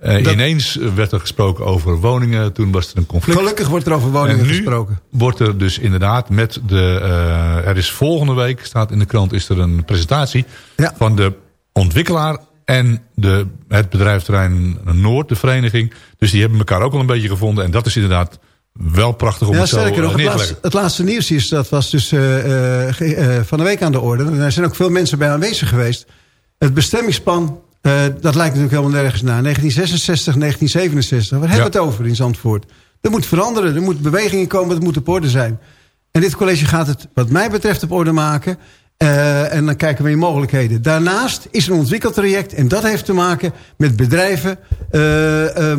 Ja. Dat- Ineens werd er gesproken over woningen. Toen was er een conflict. Gelukkig wordt er over woningen en nu gesproken. wordt er dus inderdaad met de... eh, er is volgende week, staat in de krant, is er een presentatie... Ja. van de ontwikkelaar en de, het bedrijfterrein Noord, de vereniging. Dus die hebben elkaar ook al een beetje gevonden. En dat is inderdaad wel prachtig om Ja, het zo sterker eh, nog, het laatste, het laatste nieuws is, dat was dus eh, eh, van de week aan de orde. En er zijn ook veel mensen bij aanwezig geweest. Het bestemmingsplan, dat lijkt natuurlijk helemaal nergens naar. 1966, 1967, waar hebben we het over in Zandvoort? Er moet veranderen, er moet beweging in komen, het moet op orde zijn. En dit college gaat het, wat mij betreft, op orde maken. En dan kijken we in mogelijkheden. Daarnaast is er een ontwikkeltraject. En dat heeft te maken met bedrijven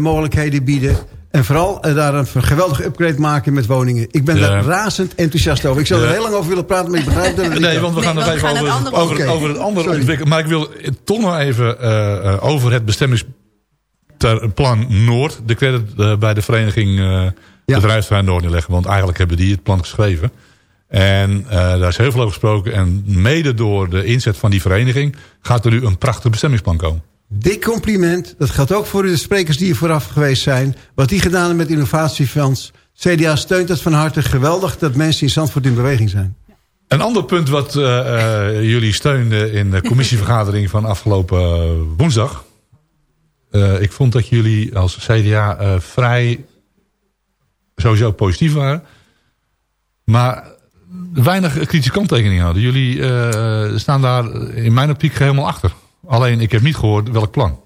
mogelijkheden bieden. En vooral eh, daar een geweldige upgrade maken met woningen. Ik ben Ja. daar razend enthousiast over. Ik zou er heel lang over willen praten, maar ik begrijp dat het niet Nee, want we gaan nog even over, het, over het andere ontwikkelen. Maar ik wil toch nog even eh, eh, over het bestemmingsplan Noord... de credit eh, bij de vereniging eh Bedrijfsterrein Noord neerleggen. Want eigenlijk hebben die het plan geschreven. En eh, daar is heel veel over gesproken. En mede door de inzet van die vereniging... gaat er nu een prachtig bestemmingsplan komen. Dik compliment. Dat geldt ook voor de sprekers die hier vooraf geweest zijn. Wat die gedaan hebben met innovatiefonds. CDA steunt het van harte. Geweldig dat mensen in Zandvoort in beweging zijn. Een ander punt wat eh, eh, jullie steunden in de commissievergadering van afgelopen eh, woensdag. Ik vond dat jullie als CDA vrij sowieso positief waren. Maar weinig kritische kanttekeningen hadden. Jullie staan daar in mijn optiek helemaal achter. Alleen ik heb niet gehoord welk plan.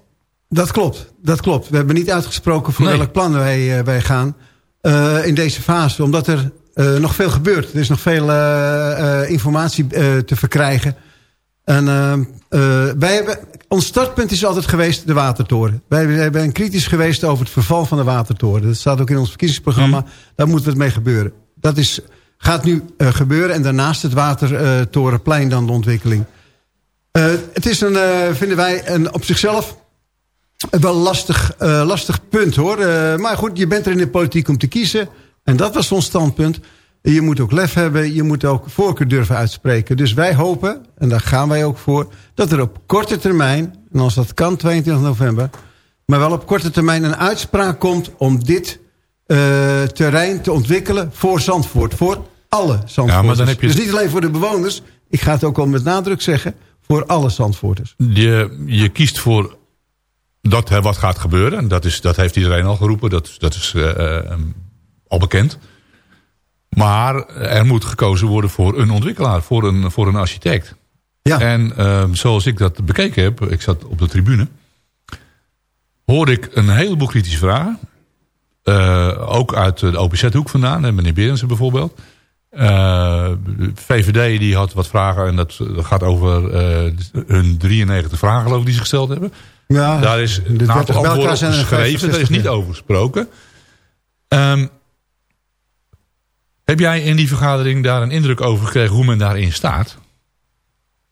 Dat klopt, dat klopt. We hebben niet uitgesproken voor Nee. welk plan wij, eh, wij gaan eh, in deze fase. Omdat er eh, nog veel gebeurt. Er is nog veel informatie te verkrijgen. En wij hebben, ons startpunt is altijd geweest de watertoren. Wij, wij zijn kritisch geweest over het verval van de watertoren. Dat staat ook in ons verkiezingsprogramma. Daar moet wat mee gebeuren. Dat is, gaat nu gebeuren. En daarnaast het watertorenplein dan de ontwikkeling. Eh, het is een, eh, vinden wij, een, op zichzelf wel lastig, eh, lastig punt hoor. Maar goed, je bent er in de politiek om te kiezen. En dat was ons standpunt. Je moet ook lef hebben. Je moet ook voorkeur durven uitspreken. Dus wij hopen, en daar gaan wij ook voor... dat er op korte termijn, en als dat kan 22 november... maar wel op korte termijn een uitspraak komt... om dit terrein te ontwikkelen voor Zandvoort. Voor alle Zandvoorters. Ja, maar dan heb je- Dus niet alleen voor de bewoners. Ik ga het ook al met nadruk zeggen. Voor alle Zandvoorters. Je, je kiest voor dat er wat gaat gebeuren. En dat, is, dat heeft iedereen al geroepen. Dat, dat is eh, eh, al bekend. Maar er moet gekozen worden voor een ontwikkelaar. Voor een, voor een architect. Ja. En eh, zoals ik dat bekeken heb. Ik zat op de tribune. Hoorde ik een heleboel kritische vragen. Eh, ook uit de OPZ-hoek vandaan. Meneer Berensen bijvoorbeeld. Eh, de VVD die had wat vragen. En dat gaat over eh, hun 93 vragen geloof ik die ze gesteld hebben. Ja, Daar is een 30 aantal antwoorden op geschreven. 65, Daar is niet over gesproken. Ehm, heb jij in die vergadering daar een indruk over gekregen hoe men daarin staat?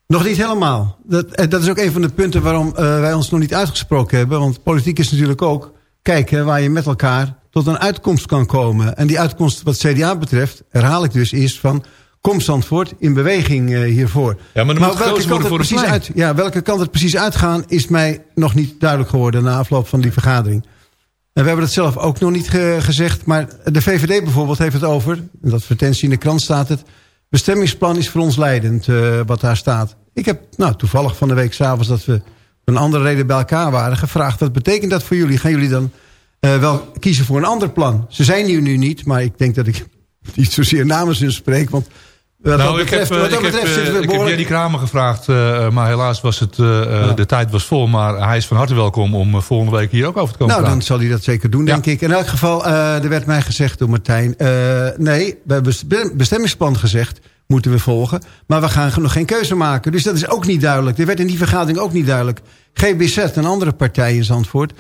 Nog niet helemaal. Dat, eh, dat is ook een van de punten waarom wij ons nog niet uitgesproken hebben. Want politiek is natuurlijk ook kijken waar je met elkaar tot een uitkomst kan komen. En die uitkomst wat CDA betreft, herhaal ik dus, is van... Kom Zandvoort in beweging eh, hiervoor. Ja, maar gekozen welke kant, het voor precies uit, ja, welke kant het precies uitgaan... is mij nog niet duidelijk geworden na afloop van die vergadering. En we hebben het zelf ook nog niet ge- gezegd. Maar de VVD bijvoorbeeld heeft het over... en dat advertentie in de krant staat het... bestemmingsplan is voor ons leidend, eh, wat daar staat. Ik heb nou, toevallig van de week s'avonds... dat we een andere reden bij elkaar waren gevraagd... wat betekent dat voor jullie? Gaan jullie dan eh, wel kiezen voor een ander plan? Ze zijn hier nu niet, maar ik denk dat ik niet zozeer namens hun spreek... want wat nou, dat ik heb, betreft, eh, wat dat ik heb, betreft eh, we ik heb behoorlijk... Jenny Kramer gevraagd, eh, maar helaas was het, eh, eh, de tijd was vol. Maar hij is van harte welkom om eh, volgende week hier ook over te komen Nou, dan zal hij dat zeker doen, denk ik. In elk geval, eh, er werd mij gezegd door Martijn... eh, nee, we hebben best- bestemmingsplan gezegd, moeten we volgen. Maar we gaan nog geen keuze maken. Dus dat is ook niet duidelijk. Er werd in die vergadering ook niet duidelijk. GBZ, een andere partij in Zandvoort...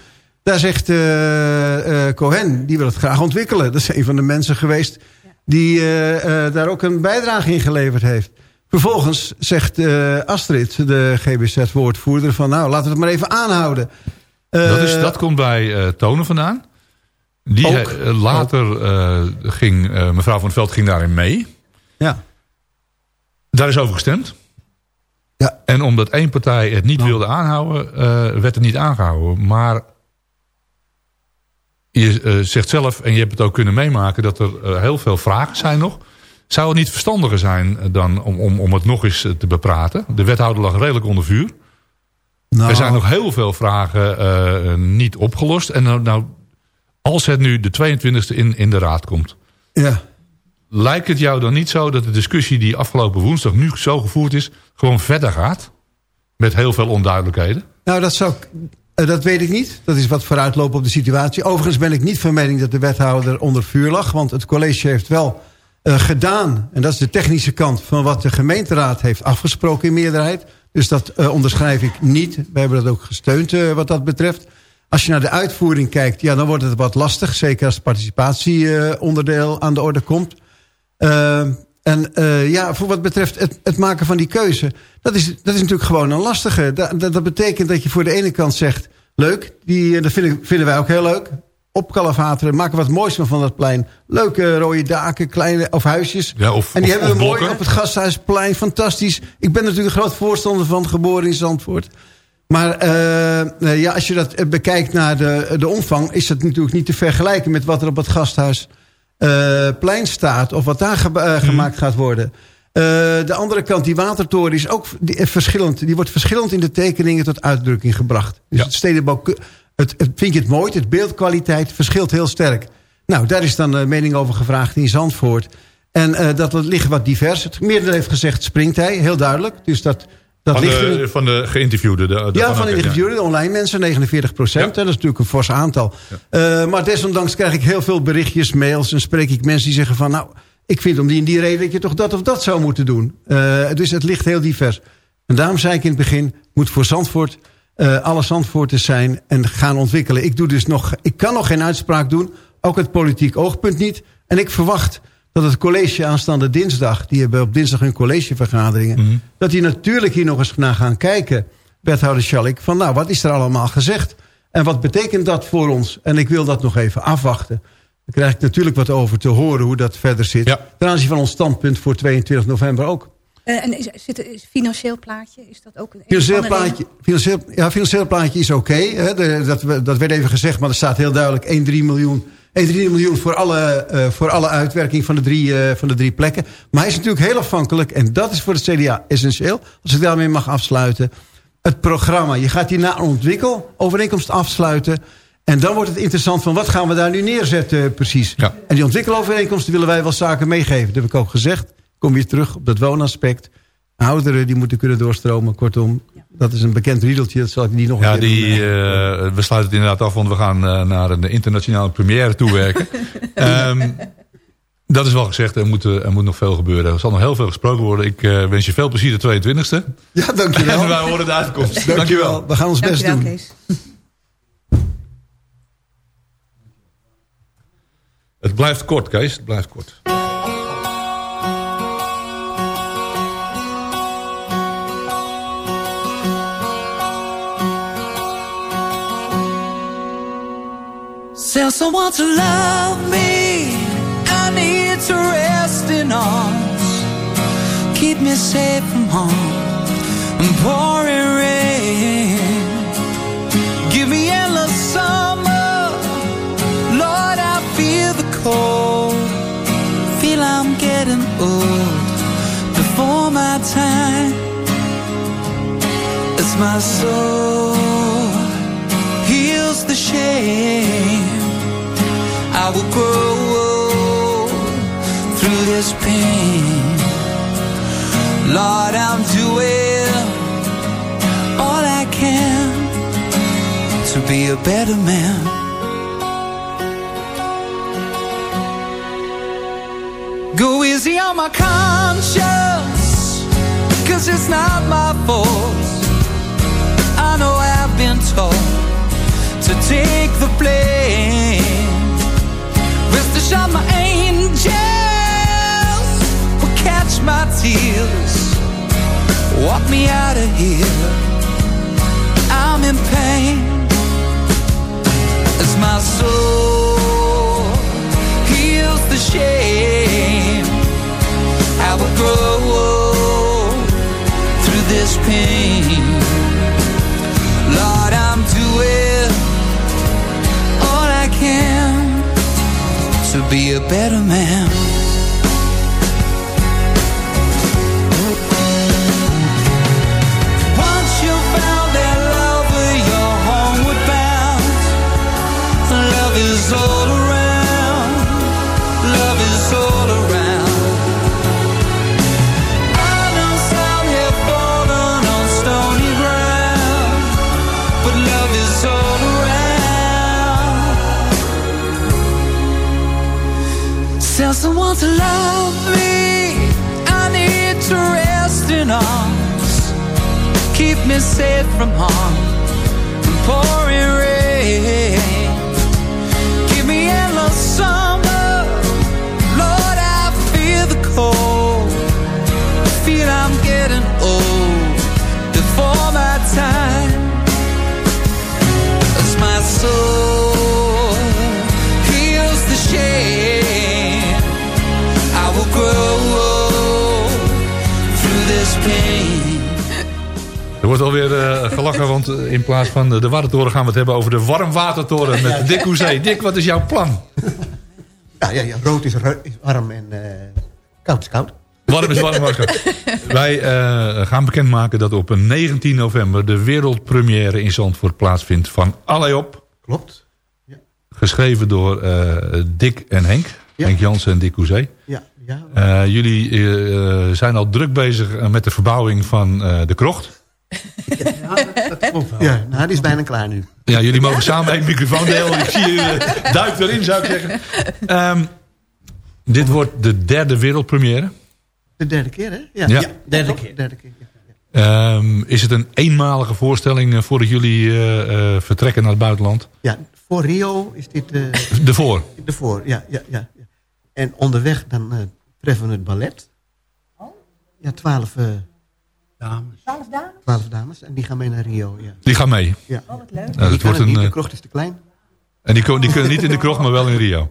daar zegt eh, eh, Cohen, die wil het graag ontwikkelen. Dat is een van de mensen geweest... die eh, daar ook een bijdrage in geleverd heeft. Vervolgens zegt Astrid, de GBZ-woordvoerder... van nou, laten we het maar even aanhouden. dat, is, dat komt bij Tonen vandaan. Die Ook. later ging, mevrouw van het Veld ging daarin mee. Ja. Daar is over gestemd. Ja. En omdat één partij het niet wilde aanhouden, werd het niet aangehouden. Maar je eh, zegt zelf, en je hebt het ook kunnen meemaken... dat er eh, heel veel vragen zijn nog. Zou het niet verstandiger zijn eh, dan om, om, om het nog eens te bepraten? De wethouder lag redelijk onder vuur. Nou, Er zijn nog heel veel vragen niet opgelost. En nou, nou, als het nu de 22e in, in de raad komt... Ja. lijkt het jou dan niet zo dat de discussie die afgelopen woensdag nu zo gevoerd is... gewoon verder gaat? Met heel veel onduidelijkheden? Nou, dat, zou, eh, dat weet ik niet. Dat is wat vooruitlopen op de situatie. Overigens ben ik niet van mening dat de wethouder onder vuur lag. Want het college heeft wel eh, gedaan... en dat is de technische kant van wat de gemeenteraad heeft afgesproken in meerderheid. Dus dat eh, onderschrijf ik niet. We hebben dat ook gesteund wat dat betreft. Als je naar de uitvoering kijkt, ja, dan wordt het wat lastig. Zeker als het participatieonderdeel aan de orde komt. En uh, ja, voor wat betreft het, het, maken van die keuze... Dat is, dat is natuurlijk gewoon een lastige. Dat, dat, dat betekent dat je voor de ene kant zegt... leuk, die, dat vinden, vinden wij ook heel leuk op Kalavateren. Maken wat moois van dat plein. Leuke rode daken, kleine of huisjes. Ja, of, en die of, hebben we mooi op het Gasthuisplein. Fantastisch. Ik ben natuurlijk een groot voorstander van geboren in Zandvoort. Maar uh, ja, als je dat bekijkt naar de, de omvang... is dat natuurlijk niet te vergelijken met wat er op het Gasthuisplein staat. Of wat daar ge uh, gemaakt gaat worden. Uh, de andere kant, die watertoren, is ook die, verschillend. Die wordt verschillend in de tekeningen tot uitdrukking gebracht. Dus Ja. het stedenbouw... Het, het, vind je het mooi, het beeldkwaliteit verschilt heel sterk. Nou, daar is dan uh, mening over gevraagd in Zandvoort. En uh, dat ligt wat divers. Het meerdere heeft gezegd springt hij, heel duidelijk. Dus dat, dat Van ligt de, van de geïnterviewden. De, de ja, van de interviewden, de online mensen, 49 procent. Dat is natuurlijk een fors aantal. Uh, maar desondanks krijg ik heel veel berichtjes, mails... en spreek ik mensen die zeggen van... nou, ik vind om die en die reden dat je toch dat of dat zou moeten doen. Uh, dus het ligt heel divers. En daarom zei ik in het begin... moet voor Zandvoort uh, alle Zandvoorters zijn en gaan ontwikkelen. Ik, doe dus nog, ik kan nog geen uitspraak doen, ook het politiek oogpunt niet. En ik verwacht dat het college aanstaande dinsdag... die hebben op dinsdag hun collegevergaderingen... Mhm. Mm -hmm. dat die natuurlijk hier nog eens naar gaan kijken... wethouder Schallik, van nou, wat is er allemaal gezegd? En wat betekent dat voor ons? En ik wil dat nog even afwachten. Dan krijg ik natuurlijk wat over te horen hoe dat verder zit. Ja. Ten aanzien van ons standpunt voor 22 november ook. Uh, en is, zit er, is financieel plaatje, is dat ook een financieel plaatje? Financieel, ja, financieel plaatje is oké. Okay, dat, dat werd even gezegd, maar er staat heel duidelijk 1, 3 miljoen... 1, 3 miljoen voor alle, uh, voor alle uitwerking van de, drie, uh, van de drie plekken. Maar hij is natuurlijk heel afhankelijk. En dat is voor het CDA essentieel. Als ik daarmee mag afsluiten. Het programma. Je gaat hierna een ontwikkelovereenkomst afsluiten. En dan wordt het interessant van wat gaan we daar nu neerzetten precies. Ja. En die ontwikkelovereenkomsten willen wij wel zaken meegeven. Dat heb ik ook gezegd. Kom weer terug op dat woonaspect. Ouderen die moeten kunnen doorstromen. Kortom. Dat is een bekend riedeltje. Dat zal ik niet nog ja, een keer die, uh, We sluiten het inderdaad af, want we gaan uh, naar een internationale première toewerken. um, dat is wel gezegd, er moet, er moet nog veel gebeuren. Er zal nog heel veel gesproken worden. Ik uh, wens je veel plezier de 22e. Ja, dankjewel. En wij horen de uitkomst. dankjewel. dankjewel. We gaan ons best dankjewel, doen. Kees. Het blijft kort, Kees. Het blijft kort. Tell someone to love me. I need to rest in arms. Keep me safe from harm and pouring rain. Give me endless summer. Lord, I feel the cold. Feel I'm getting old before my time. As my soul heals the shame. I will grow through this pain. Lord, I'm doing all I can to be a better man. Go easy on my conscience, cause it's not my fault. I know I've been told to take the blame. My angels will catch my tears. Walk me out of here. I'm in pain as my soul heals the shame. I will grow through this pain. Lord, I'm doing to be a better man. Love me. I need to rest in arms. Keep me safe from harm and pouring rain. Give me endless summer. Wordt alweer eh gelachen, want eh, in plaats van de, Warrentoren gaan we het hebben over de Warmwatertoren met Dick Hoezee. Dick, wat is jouw plan? Ja, ja, ja, rood is, warm en eh, koud is koud. Warm is warm. warm is koud. Wij eh, gaan bekendmaken dat op 19 november de wereldpremière in Zandvoort plaatsvindt van Allee Op. Klopt. Geschreven door Dick en Henk. Ja. Henk Jansen en Dick Hoezee. Ja, ja. Jullie zijn al druk bezig met de verbouwing van de krocht. Ja, nou, die is bijna klaar nu. Ja, jullie mogen samen één microfoon delen. Ik zie jullie eh, duik erin, zou ik zeggen. Ehm, dit wordt de derde wereldpremière. De derde keer, hè? Ja, Ja. derde keer. Derde keer. ja. Ehm, is het een eenmalige voorstelling eh, voordat jullie eh, eh, vertrekken naar het buitenland? Ja, voor Rio is dit... eh De voor. de voor, ja, ja, ja. ja. En onderweg dan eh, treffen we het ballet. Ja, twaalf, eh, Dames. Twaalf dames? twaalf dames. En die gaan mee naar Rio, ja. Die gaan mee. ja. Oh, wat leuk. Nou, dat wordt het niet, een, de eh, krocht is te klein. en die, die kunnen niet in de krocht, maar wel in Rio.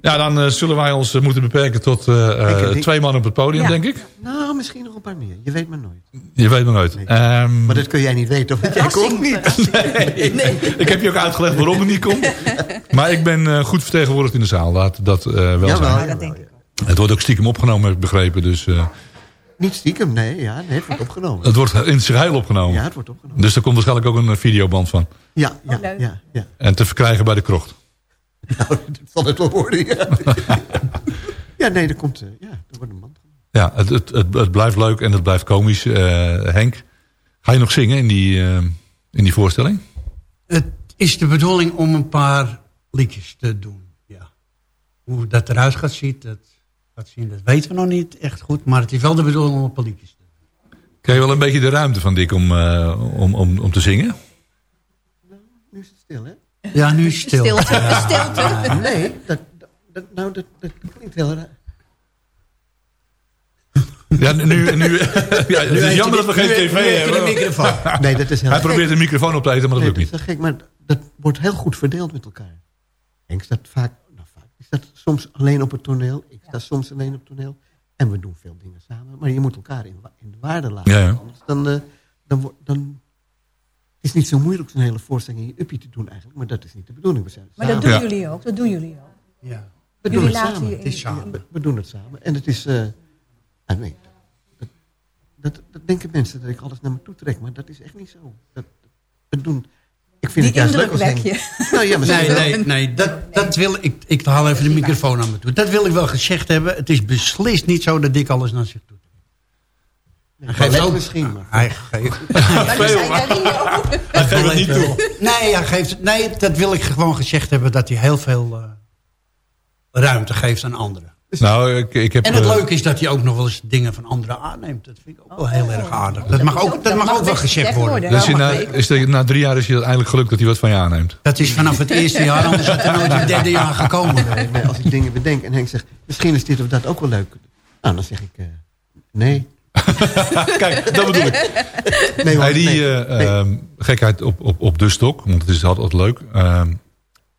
Ja, dan eh, zullen wij ons eh, moeten beperken tot eh, eh, Ik twee man op het podium, Ja. denk ik. Nou, misschien nog een paar meer. Je weet maar nooit. Je weet maar nooit. Nee. Ehm, Maar dat kun jij niet weten, want jij komt niet. Nee. Ik heb je ook uitgelegd waarom het niet komt. Maar ik ben eh, goed vertegenwoordigd in de zaal. Laat dat eh, wel Jawel, zijn. dat jawel, denk ja. ik. Het wordt ook stiekem opgenomen, heb ik begrepen. Dus eh, Niet stiekem, nee. Ja, nee, het wordt opgenomen. het wordt in zijn geheel opgenomen. Ja, het wordt opgenomen. Dus er komt waarschijnlijk ook een eh, videoband van. Ja, ja, Oh, leuk. ja, ja. En te verkrijgen bij de krocht. Nou, dat zal het wel worden, ja. Ja, nee, er komt... eh, ja, er wordt een band. Ja, het, het, het, het blijft leuk en het blijft komisch. Eh, Henk, ga je nog zingen in die, eh, in die voorstelling? Het is de bedoeling om een paar liedjes te doen. Ja. Hoe dat eruit gaat zien, dat, gaat zien, dat weten we nog niet echt goed. Maar het is wel de bedoeling om een paar liedjes te doen. Krijg je wel een beetje de ruimte van Dick om, eh, om, om, om te zingen? Nu is het stil, hè? Ja, nu is het stil. Stilte. Ja. Stilte. Nee, dat, dat, dat- nou, dat, dat klinkt wel raar. Ja, nu, nu, ja, het is jammer dat we geen tv hebben. microfoon. Nee, dat is heel Hij gek. probeert de microfoon op te eten, maar dat Nee, lukt dat niet. is wel gek, maar dat wordt heel goed verdeeld met elkaar. Staat vaak, nou vaak, ik sta soms alleen op het toneel. Ik sta soms alleen op het toneel. En we doen veel dingen samen. Maar je moet elkaar in, de waarde laten. Ja, ja. Anders dan, eh, dan, wordt- dan het is niet zo moeilijk zo'n hele voorstelling in je uppie te doen eigenlijk. Maar dat is niet de bedoeling. We zijn Maar dat doen Ja. jullie ook. Dat doen jullie ook. Ja. We doen Jullie het samen. Het is. We, we doen het samen. En het is... eh, ah, nee, dat, dat, dat denken mensen dat ik alles naar me toe trek. Maar dat is echt niet zo. Dat, we doen... Ik vind Die het juist leuk als je. Nou, ja, maar Nee, nee, nee dat, dat wil ik. Ik haal even de microfoon aan me toe. Dat wil ik wel gezegd hebben. Het is beslist niet zo dat Dick alles naar zich toe. Hij geeft ook misschien, maar- Hij geeft. Hij geeft het niet toe. Nee, hij geeft, nee, dat wil ik gewoon gezegd hebben. Dat hij heel veel eh, ruimte geeft aan anderen. Nou, ik, ik heb... En het eh, leuke is dat hij ook nog wel eens dingen van anderen aanneemt. Dat vind ik ook wel heel erg aardig. Dat mag ook, dat mag ook wel gezegd worden. Dus na, is er, na drie jaar is je uiteindelijk gelukt dat hij wat van je aanneemt. Dat is vanaf het eerste jaar, anders had er nooit een derde jaar gekomen. Als ik dingen bedenk en Henk zegt... misschien is dit of dat ook wel leuk. Nou, dan zeg ik... eh, nee. Kijk, dat bedoel ik. Nee, hoor, Hey, die nee. eh, Nee. ehm, gekheid op, op, op de stok, want het is altijd leuk. Ehm,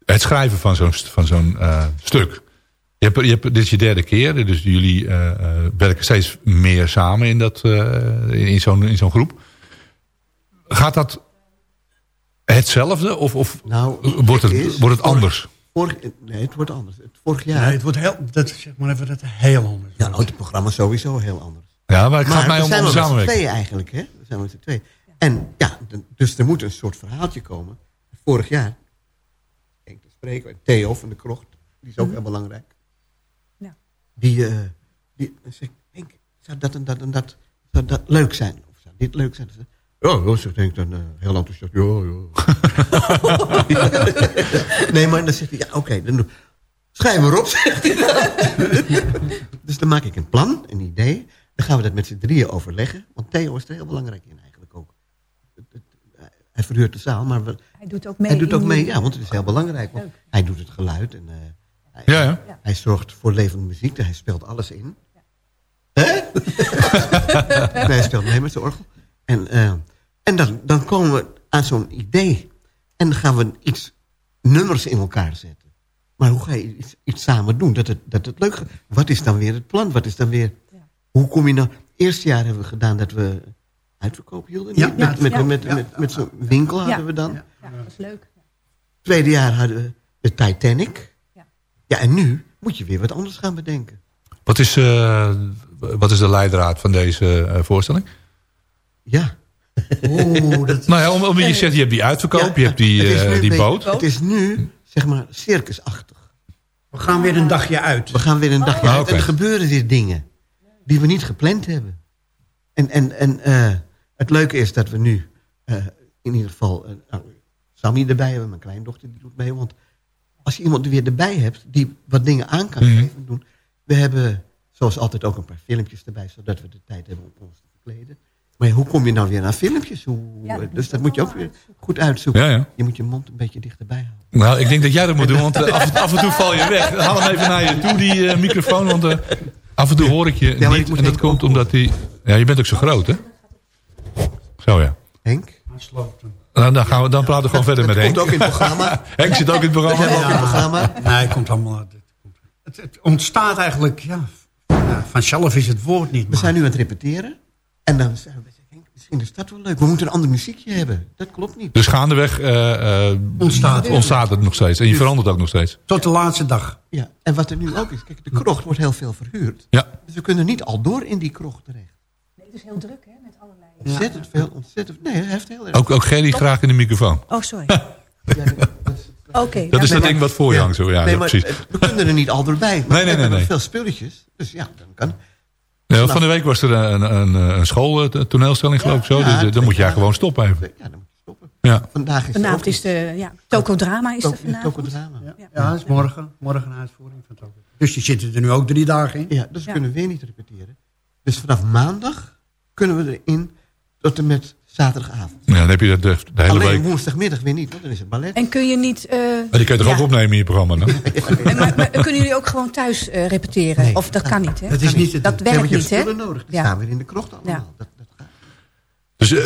het schrijven van zo'n van zo'n eh, stuk. Je hebt, je hebt, dit is je derde keer, dus jullie eh, eh, werken steeds meer samen in, dat, eh, in zo'n in zo'n groep. Gaat dat hetzelfde of, of Nou, wordt, het, is- wordt het anders? Vorig, nee, het wordt anders. Het, vorig jaar... Nee, het wordt heel, dat, zeg maar even, dat heel anders. Ja, nou, het programma sowieso heel anders. Ja, maar het gaat mij we om, zijn de maar met samenwerking. tweeën eigenlijk, hè? We zijn met z'n tweeën. En ja, dus er moet een soort verhaaltje komen. Vorig jaar, Henk te spreken, Theo van de Krocht, die is ook heel belangrijk. Die, eh die zegt, Henk, zou dat en dat en dat, zou dat leuk zijn? Of zou dit leuk zijn? Ja, zegt Henk dan eh, heel enthousiast. Ja, ja. nee, maar dan zegt hij, ja, oké, dan doe Schrijf maar op, zegt hij dan. dus dan maak ik een plan, een idee. Dan gaan we dat met z'n drieën overleggen. Want Theo is er heel belangrijk in eigenlijk ook. Hij verhuurt de zaal, maar we- Hij doet ook mee. hij doet ook mee, ja, want het is heel belangrijk. Want hij doet het geluid en eh, hij, Ja, ja. hij zorgt voor levende muziek, hij speelt alles in. Hè? nee, hij speelt mee met zijn orgel. En, eh, en dan, dan komen we aan zo'n idee. En dan gaan we iets nummers in elkaar zetten. Maar hoe ga je iets, iets samen doen? Dat het, dat het leuk gaat. Wat is dan weer het plan? Wat is dan weer... Hoe kom je nou... Eerste jaar hebben we gedaan dat we uitverkoop hielden. Ja, met, met, met, met, met, zo'n winkel hadden we dan. Ja, dat is leuk. Tweede jaar hadden we de Titanic. Ja. en nu moet je weer wat anders gaan bedenken. Wat is, eh, wat is de leidraad van deze eh, voorstelling? Ja. Oeh, dat... Nou ja, om, om, je zegt, je hebt die uitverkoop, je hebt die, eh, die boot. Het is nu, zeg maar, circusachtig. We gaan weer een dagje uit. We gaan weer een dagje Ah, uit en er gebeuren weer dingen die we niet gepland hebben. En, en, en eh, het leuke is dat we nu eh, in ieder geval nou, Sammy erbij hebben. Mijn kleindochter die doet mee. Want als je iemand er weer erbij hebt die wat dingen aan kan Mhm. geven en doen. We hebben zoals altijd ook een paar filmpjes erbij. Zodat we de tijd hebben om ons te verkleden. Maar hoe kom je nou weer naar filmpjes? Hoe, Ja, dat dus dat moet je ook weer goed uitzoeken. Ja, ja. Je moet je mond een beetje dichterbij houden. Nou, ik denk dat jij dat moet doen, want eh, af, en- af en toe val je weg. Haal hem even naar je toe, die eh, microfoon, want eh, af en toe hoor ik je ik niet. En dat komt omdat die... Ja, je bent ook zo groot, hè? Zo, ja. Henk? Hij sloopt hem. Nou, dan, gaan we, dan praten we gewoon verder met Henk. komt ook in het programma. Henk zit ook in het programma. we ook in het programma. Nee, het komt allemaal. Het, komt- het, ontstaat eigenlijk, ja, ja, vanzelf is het woord niet. We Maar zijn nu aan het repeteren. En dan zeggen we, Henk, misschien is dat wel leuk. We moeten een ander muziekje hebben. Dat klopt niet. Dus gaandeweg eh, eh, Ontstaat het. ontstaat het nog steeds. En je verandert ook nog steeds. tot de laatste dag. Ja, en wat er nu ook is, kijk, de krocht wordt heel veel verhuurd. Ja. Dus we kunnen niet al door in die krocht terecht. Nee, het is heel druk, hè, Ontzettend veel, ontzettend. Nee, hij heeft heel erg. Ook, ook Gerry graag in de microfoon. Oh, sorry. Ja, dat is- Oké. Dat ja, is dat ding wat voor je hangt. Zo. Ja, nee, maar precies. eh, we kunnen er niet al doorbij. Maar Nee, nee, we hebben nee, nog nee. veel spulletjes. Dus ja, dan kan... Ja, van de week was er een, een, een schooltoneelstelling, geloof ik zo. Ja, dus, eh, dan twee moet jij gewoon stoppen even. Ja, dan moet je stoppen. Ja. Vandaag is Vanavond is de, ja, Tokodrama is er. Tokodrama. Ja, ja, is morgen. Morgen een uitvoering van ook. Dus die zitten er nu ook drie dagen in. Ja, dus Ja. kunnen we weer niet repeteren. Dus vanaf maandag kunnen we erin tot en met zaterdagavond. Ja, dan heb je dat de, de hele Alleen week. woensdagmiddag weer niet, want dan is het ballet. En kun je niet... eh, Maar die kun je toch ja, ook opnemen in je programma dan? en maar, maar kunnen jullie ook gewoon thuis eh, repeteren? Nee. Of dat kan niet, hè? Het is niet het Dat Ja, werkt niet, hè? spullen nodig. Die Ja. staan weer in de krocht allemaal. Ja. Dat, dat gaat. Dus eh,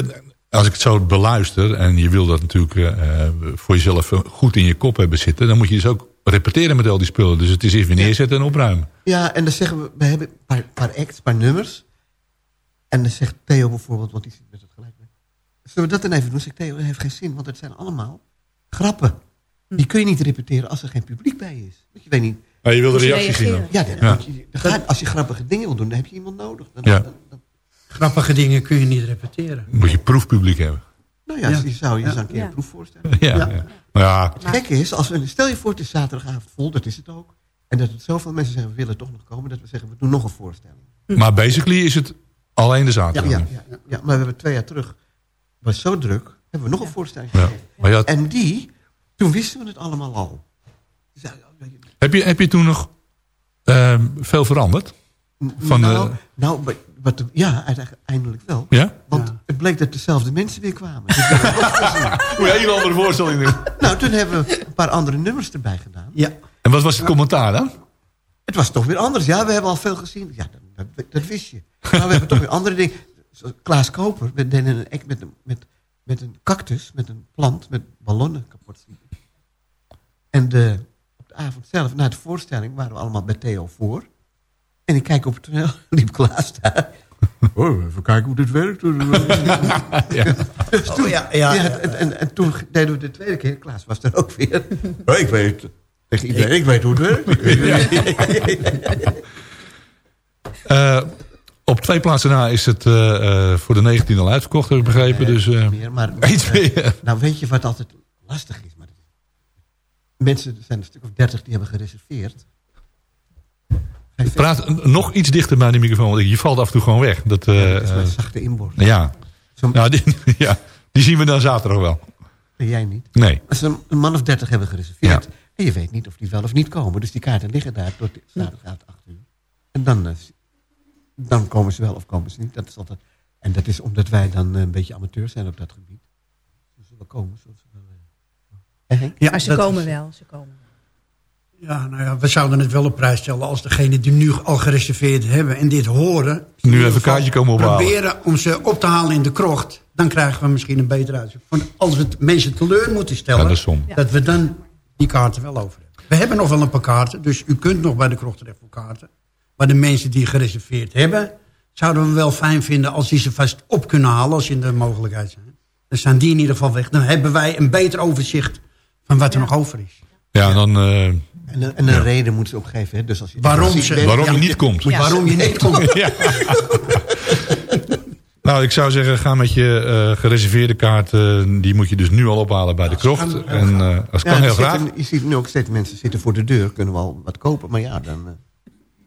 als ik het zo beluister... en je wil dat natuurlijk eh, voor jezelf goed in je kop hebben zitten... dan moet je dus ook repeteren met al die spullen. Dus het is even neerzetten en opruimen. Ja, en dan zeggen we, we hebben een paar, paar acts, een paar nummers. En dan zegt Theo bijvoorbeeld, want die zit met het gelijk mee. Zullen we dat dan even doen? Zegt Theo, dat heeft geen zin, want het zijn allemaal grappen. Die kun je niet repeteren als er geen publiek bij is. Want je weet niet... Maar je wil de reactie zien dan. Ja, dan Ja. je, dan ga- als je grappige dingen wil doen, dan heb je iemand nodig. Dan, Ja. dan- dan- Grappige dingen kun je niet repeteren. Dan moet je proefpubliek hebben. nou ja, Ja. je zou je Ja. een keer Ja. een proef voorstellen. Ja, Ja. ja. Maar ja, Het gekke is, als we, stel je voor het is zaterdagavond vol, dat is het ook. En dat het zoveel mensen zeggen, we willen toch nog komen, dat we zeggen, we doen nog een voorstelling. maar basically is het alleen de zaterdag. Ja, ja, ja, ja, maar we hebben twee jaar terug, was zo druk, hebben we nog een voorstelling Ja. gegeven. En die, toen wisten we het allemaal al. Dus, heb, je, heb je toen nog ehm, veel veranderd? Van nou, de- nou maar- wat ja, uiteindelijk wel. Ja? Want Ja. het bleek dat dezelfde mensen weer kwamen. Moet je een andere voorstelling doen? nou, toen hebben we een paar andere nummers erbij gedaan. Ja. En wat was het commentaar dan? Het was toch weer anders. Ja, we hebben al veel gezien. Ja, dat, dat, dat wist je. Maar we hebben toch weer andere dingen. Klaas Koper, deden een met een, met, met een cactus, met een plant, met ballonnen kapot. En de, op de avond zelf, na de voorstelling, waren we allemaal bij Theo voor. En ik kijk op het toneel, liep Klaas daar. Oh, even kijken hoe dit werkt. Ja. Dus toen, Oh, ja, ja. en, en, en toen deden we de tweede keer. Klaas was er ook weer. Oh, ik weet, tegen iedereen, ik weet hoe het werkt. Eh, op twee plaatsen na is het eh, eh, voor de 19 al uitverkocht, heb ik begrepen. Dus, meer, maar, iets meer. Nou, weet je wat altijd lastig is? Maar mensen, er zijn een stuk of dertig die hebben gereserveerd. Praat nog iets dichter bij de microfoon, want je valt af en toe gewoon weg. Dat, dat is mijn zachte inborst. ja. Ja, die, ja, die zien we dan zaterdag wel. Jij niet. Nee. Als ze een, man of dertig hebben gereserveerd. En je weet niet of die wel of niet komen. Dus die kaarten liggen daar tot zaterdagavond acht uur. En dan, dan komen ze wel of komen ze niet. Dat is altijd, en dat is omdat wij dan eh, een beetje amateur zijn op dat gebied. Dus wel komen. zoals ze wel, eh, hè, Henk? Ja, maar ze komen is- wel, ze komen. Ja, nou ja, we zouden het wel op prijs stellen als degenen die nu al gereserveerd hebben en dit horen. Nu even een kaartje komen ophalen. Proberen om ze op te halen in de krocht. Dan krijgen we misschien een beter uitzicht. Want Als we het mensen teleur moeten stellen, Ja, dat we dan die kaarten wel over hebben. We hebben nog wel een paar kaarten, dus u kunt nog bij de krocht terecht voor kaarten. Maar de mensen die gereserveerd hebben, zouden we wel fijn vinden als die ze vast op kunnen halen als in de mogelijkheid zijn. Dan zijn die in ieder geval weg. Dan hebben wij een beter overzicht van wat er nog over is. Ja, en dan... eh, En, een- en een reden moeten ze opgeven. Hè? Dus als je Waarom ziek ze- bent- waarom Ja. je niet komt. Waarom je niet komt. Ja. Nou, ik zou zeggen, ga met je eh, gereserveerde kaart. eh, die moet je dus nu al ophalen bij de krocht. En eh als Ja, kan heel graag. zitten- je ziet nu ook steeds mensen zitten voor de deur. Kunnen we al wat kopen. Maar ja, dan...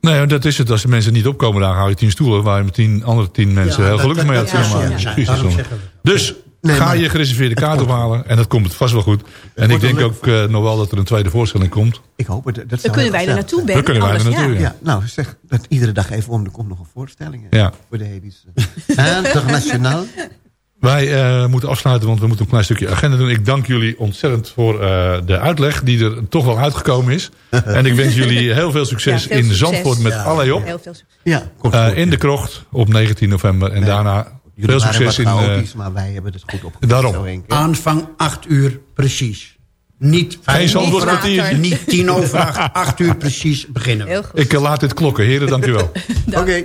eh, Nee, dat is het. Als de mensen niet opkomen, dan hou je tien stoelen... waar je met tien andere tien mensen Ja, heel dat- gelukkig dat- mee had kunnen maken. Dus Nee, ga je gereserveerde kaart ophalen. En dat komt vast wel goed. En ik denk ook eh, nog wel dat er een tweede voorstelling komt. ik hoop het. Dat Dan kunnen wij er naartoe. Ben. Dan kunnen wij er naartoe, ja. ja. Ja, nou zeg dat iedere dag even om. Er komt nog een voorstelling. Ja. Voor de Hedis. eh. Internationaal. Wij eh, moeten afsluiten, want we moeten een klein stukje agenda doen. Ik dank jullie ontzettend voor eh, de uitleg die er toch wel uitgekomen is. en ik wens jullie heel veel succes Ja, veel in succes. Zandvoort met Ja. Alley op. Heel veel succes. Ja, Eh, in de krocht op 19 november. En Nee. daarna Jullie veel succes in... eh, chaotisch, maar wij hebben het goed opgepakt. Daarom. Aanvang 8 uur precies. Niet vijf over acht, kwartiertje. Niet tien over acht, 8 uur precies beginnen we. Heel goed. ik laat dit klokken. Heren, dank u wel. Oké.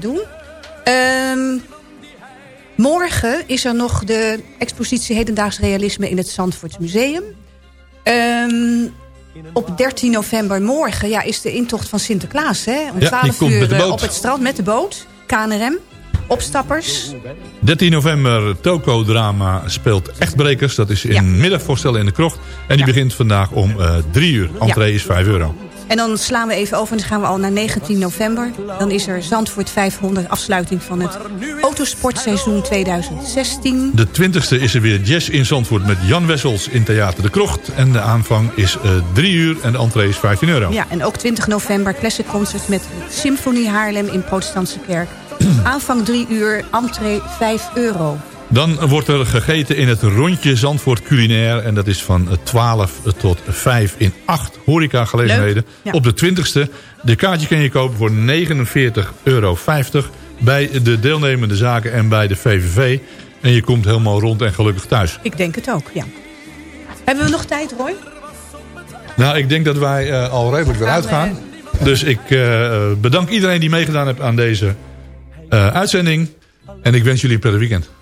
doen. Ehm, morgen is er nog de expositie Hedendaags Realisme in het Zandvoorts Museum. Ehm, op 13 november morgen ja, is de intocht van Sinterklaas. Hè? Om die 12 komt uur eh, op het strand met de boot. KNRM. Opstappers. 13 november, Toko Drama speelt Echtbrekers. Dat is in Ja. middagvoorstellen in de krocht. En die begint vandaag om eh 3 uur. Entree is 5 euro. En dan slaan we even over en dan gaan we al naar 19 november. Dan is er Zandvoort 500 afsluiting van het autosportseizoen 2016. De 20e is er weer Jazz in Zandvoort met Jan Wessels in Theater de Krocht. En de aanvang is eh 3 uur en de entree is 15 euro. Ja, en ook 20 november Classic Concert met Symfonie Haarlem in Protestantse Kerk. Aanvang 3 uur, entree 5 euro. Dan wordt er gegeten in het rondje Zandvoort Culinair. En dat is van eh, 12 tot 5 in 8 horecagelegenheden. Ja. Op de 20ste. De kaartje kan je kopen voor 49,50 euro. Bij de deelnemende zaken en bij de VVV. En je komt helemaal rond en gelukkig thuis. Ik denk het ook, ja. Hebben we nog tijd, Roy? Nou, ik denk dat wij eh, al redelijk weer uitgaan. Dus ik eh, bedank iedereen die meegedaan heeft aan deze eh, uitzending. En ik wens jullie een prettig weekend.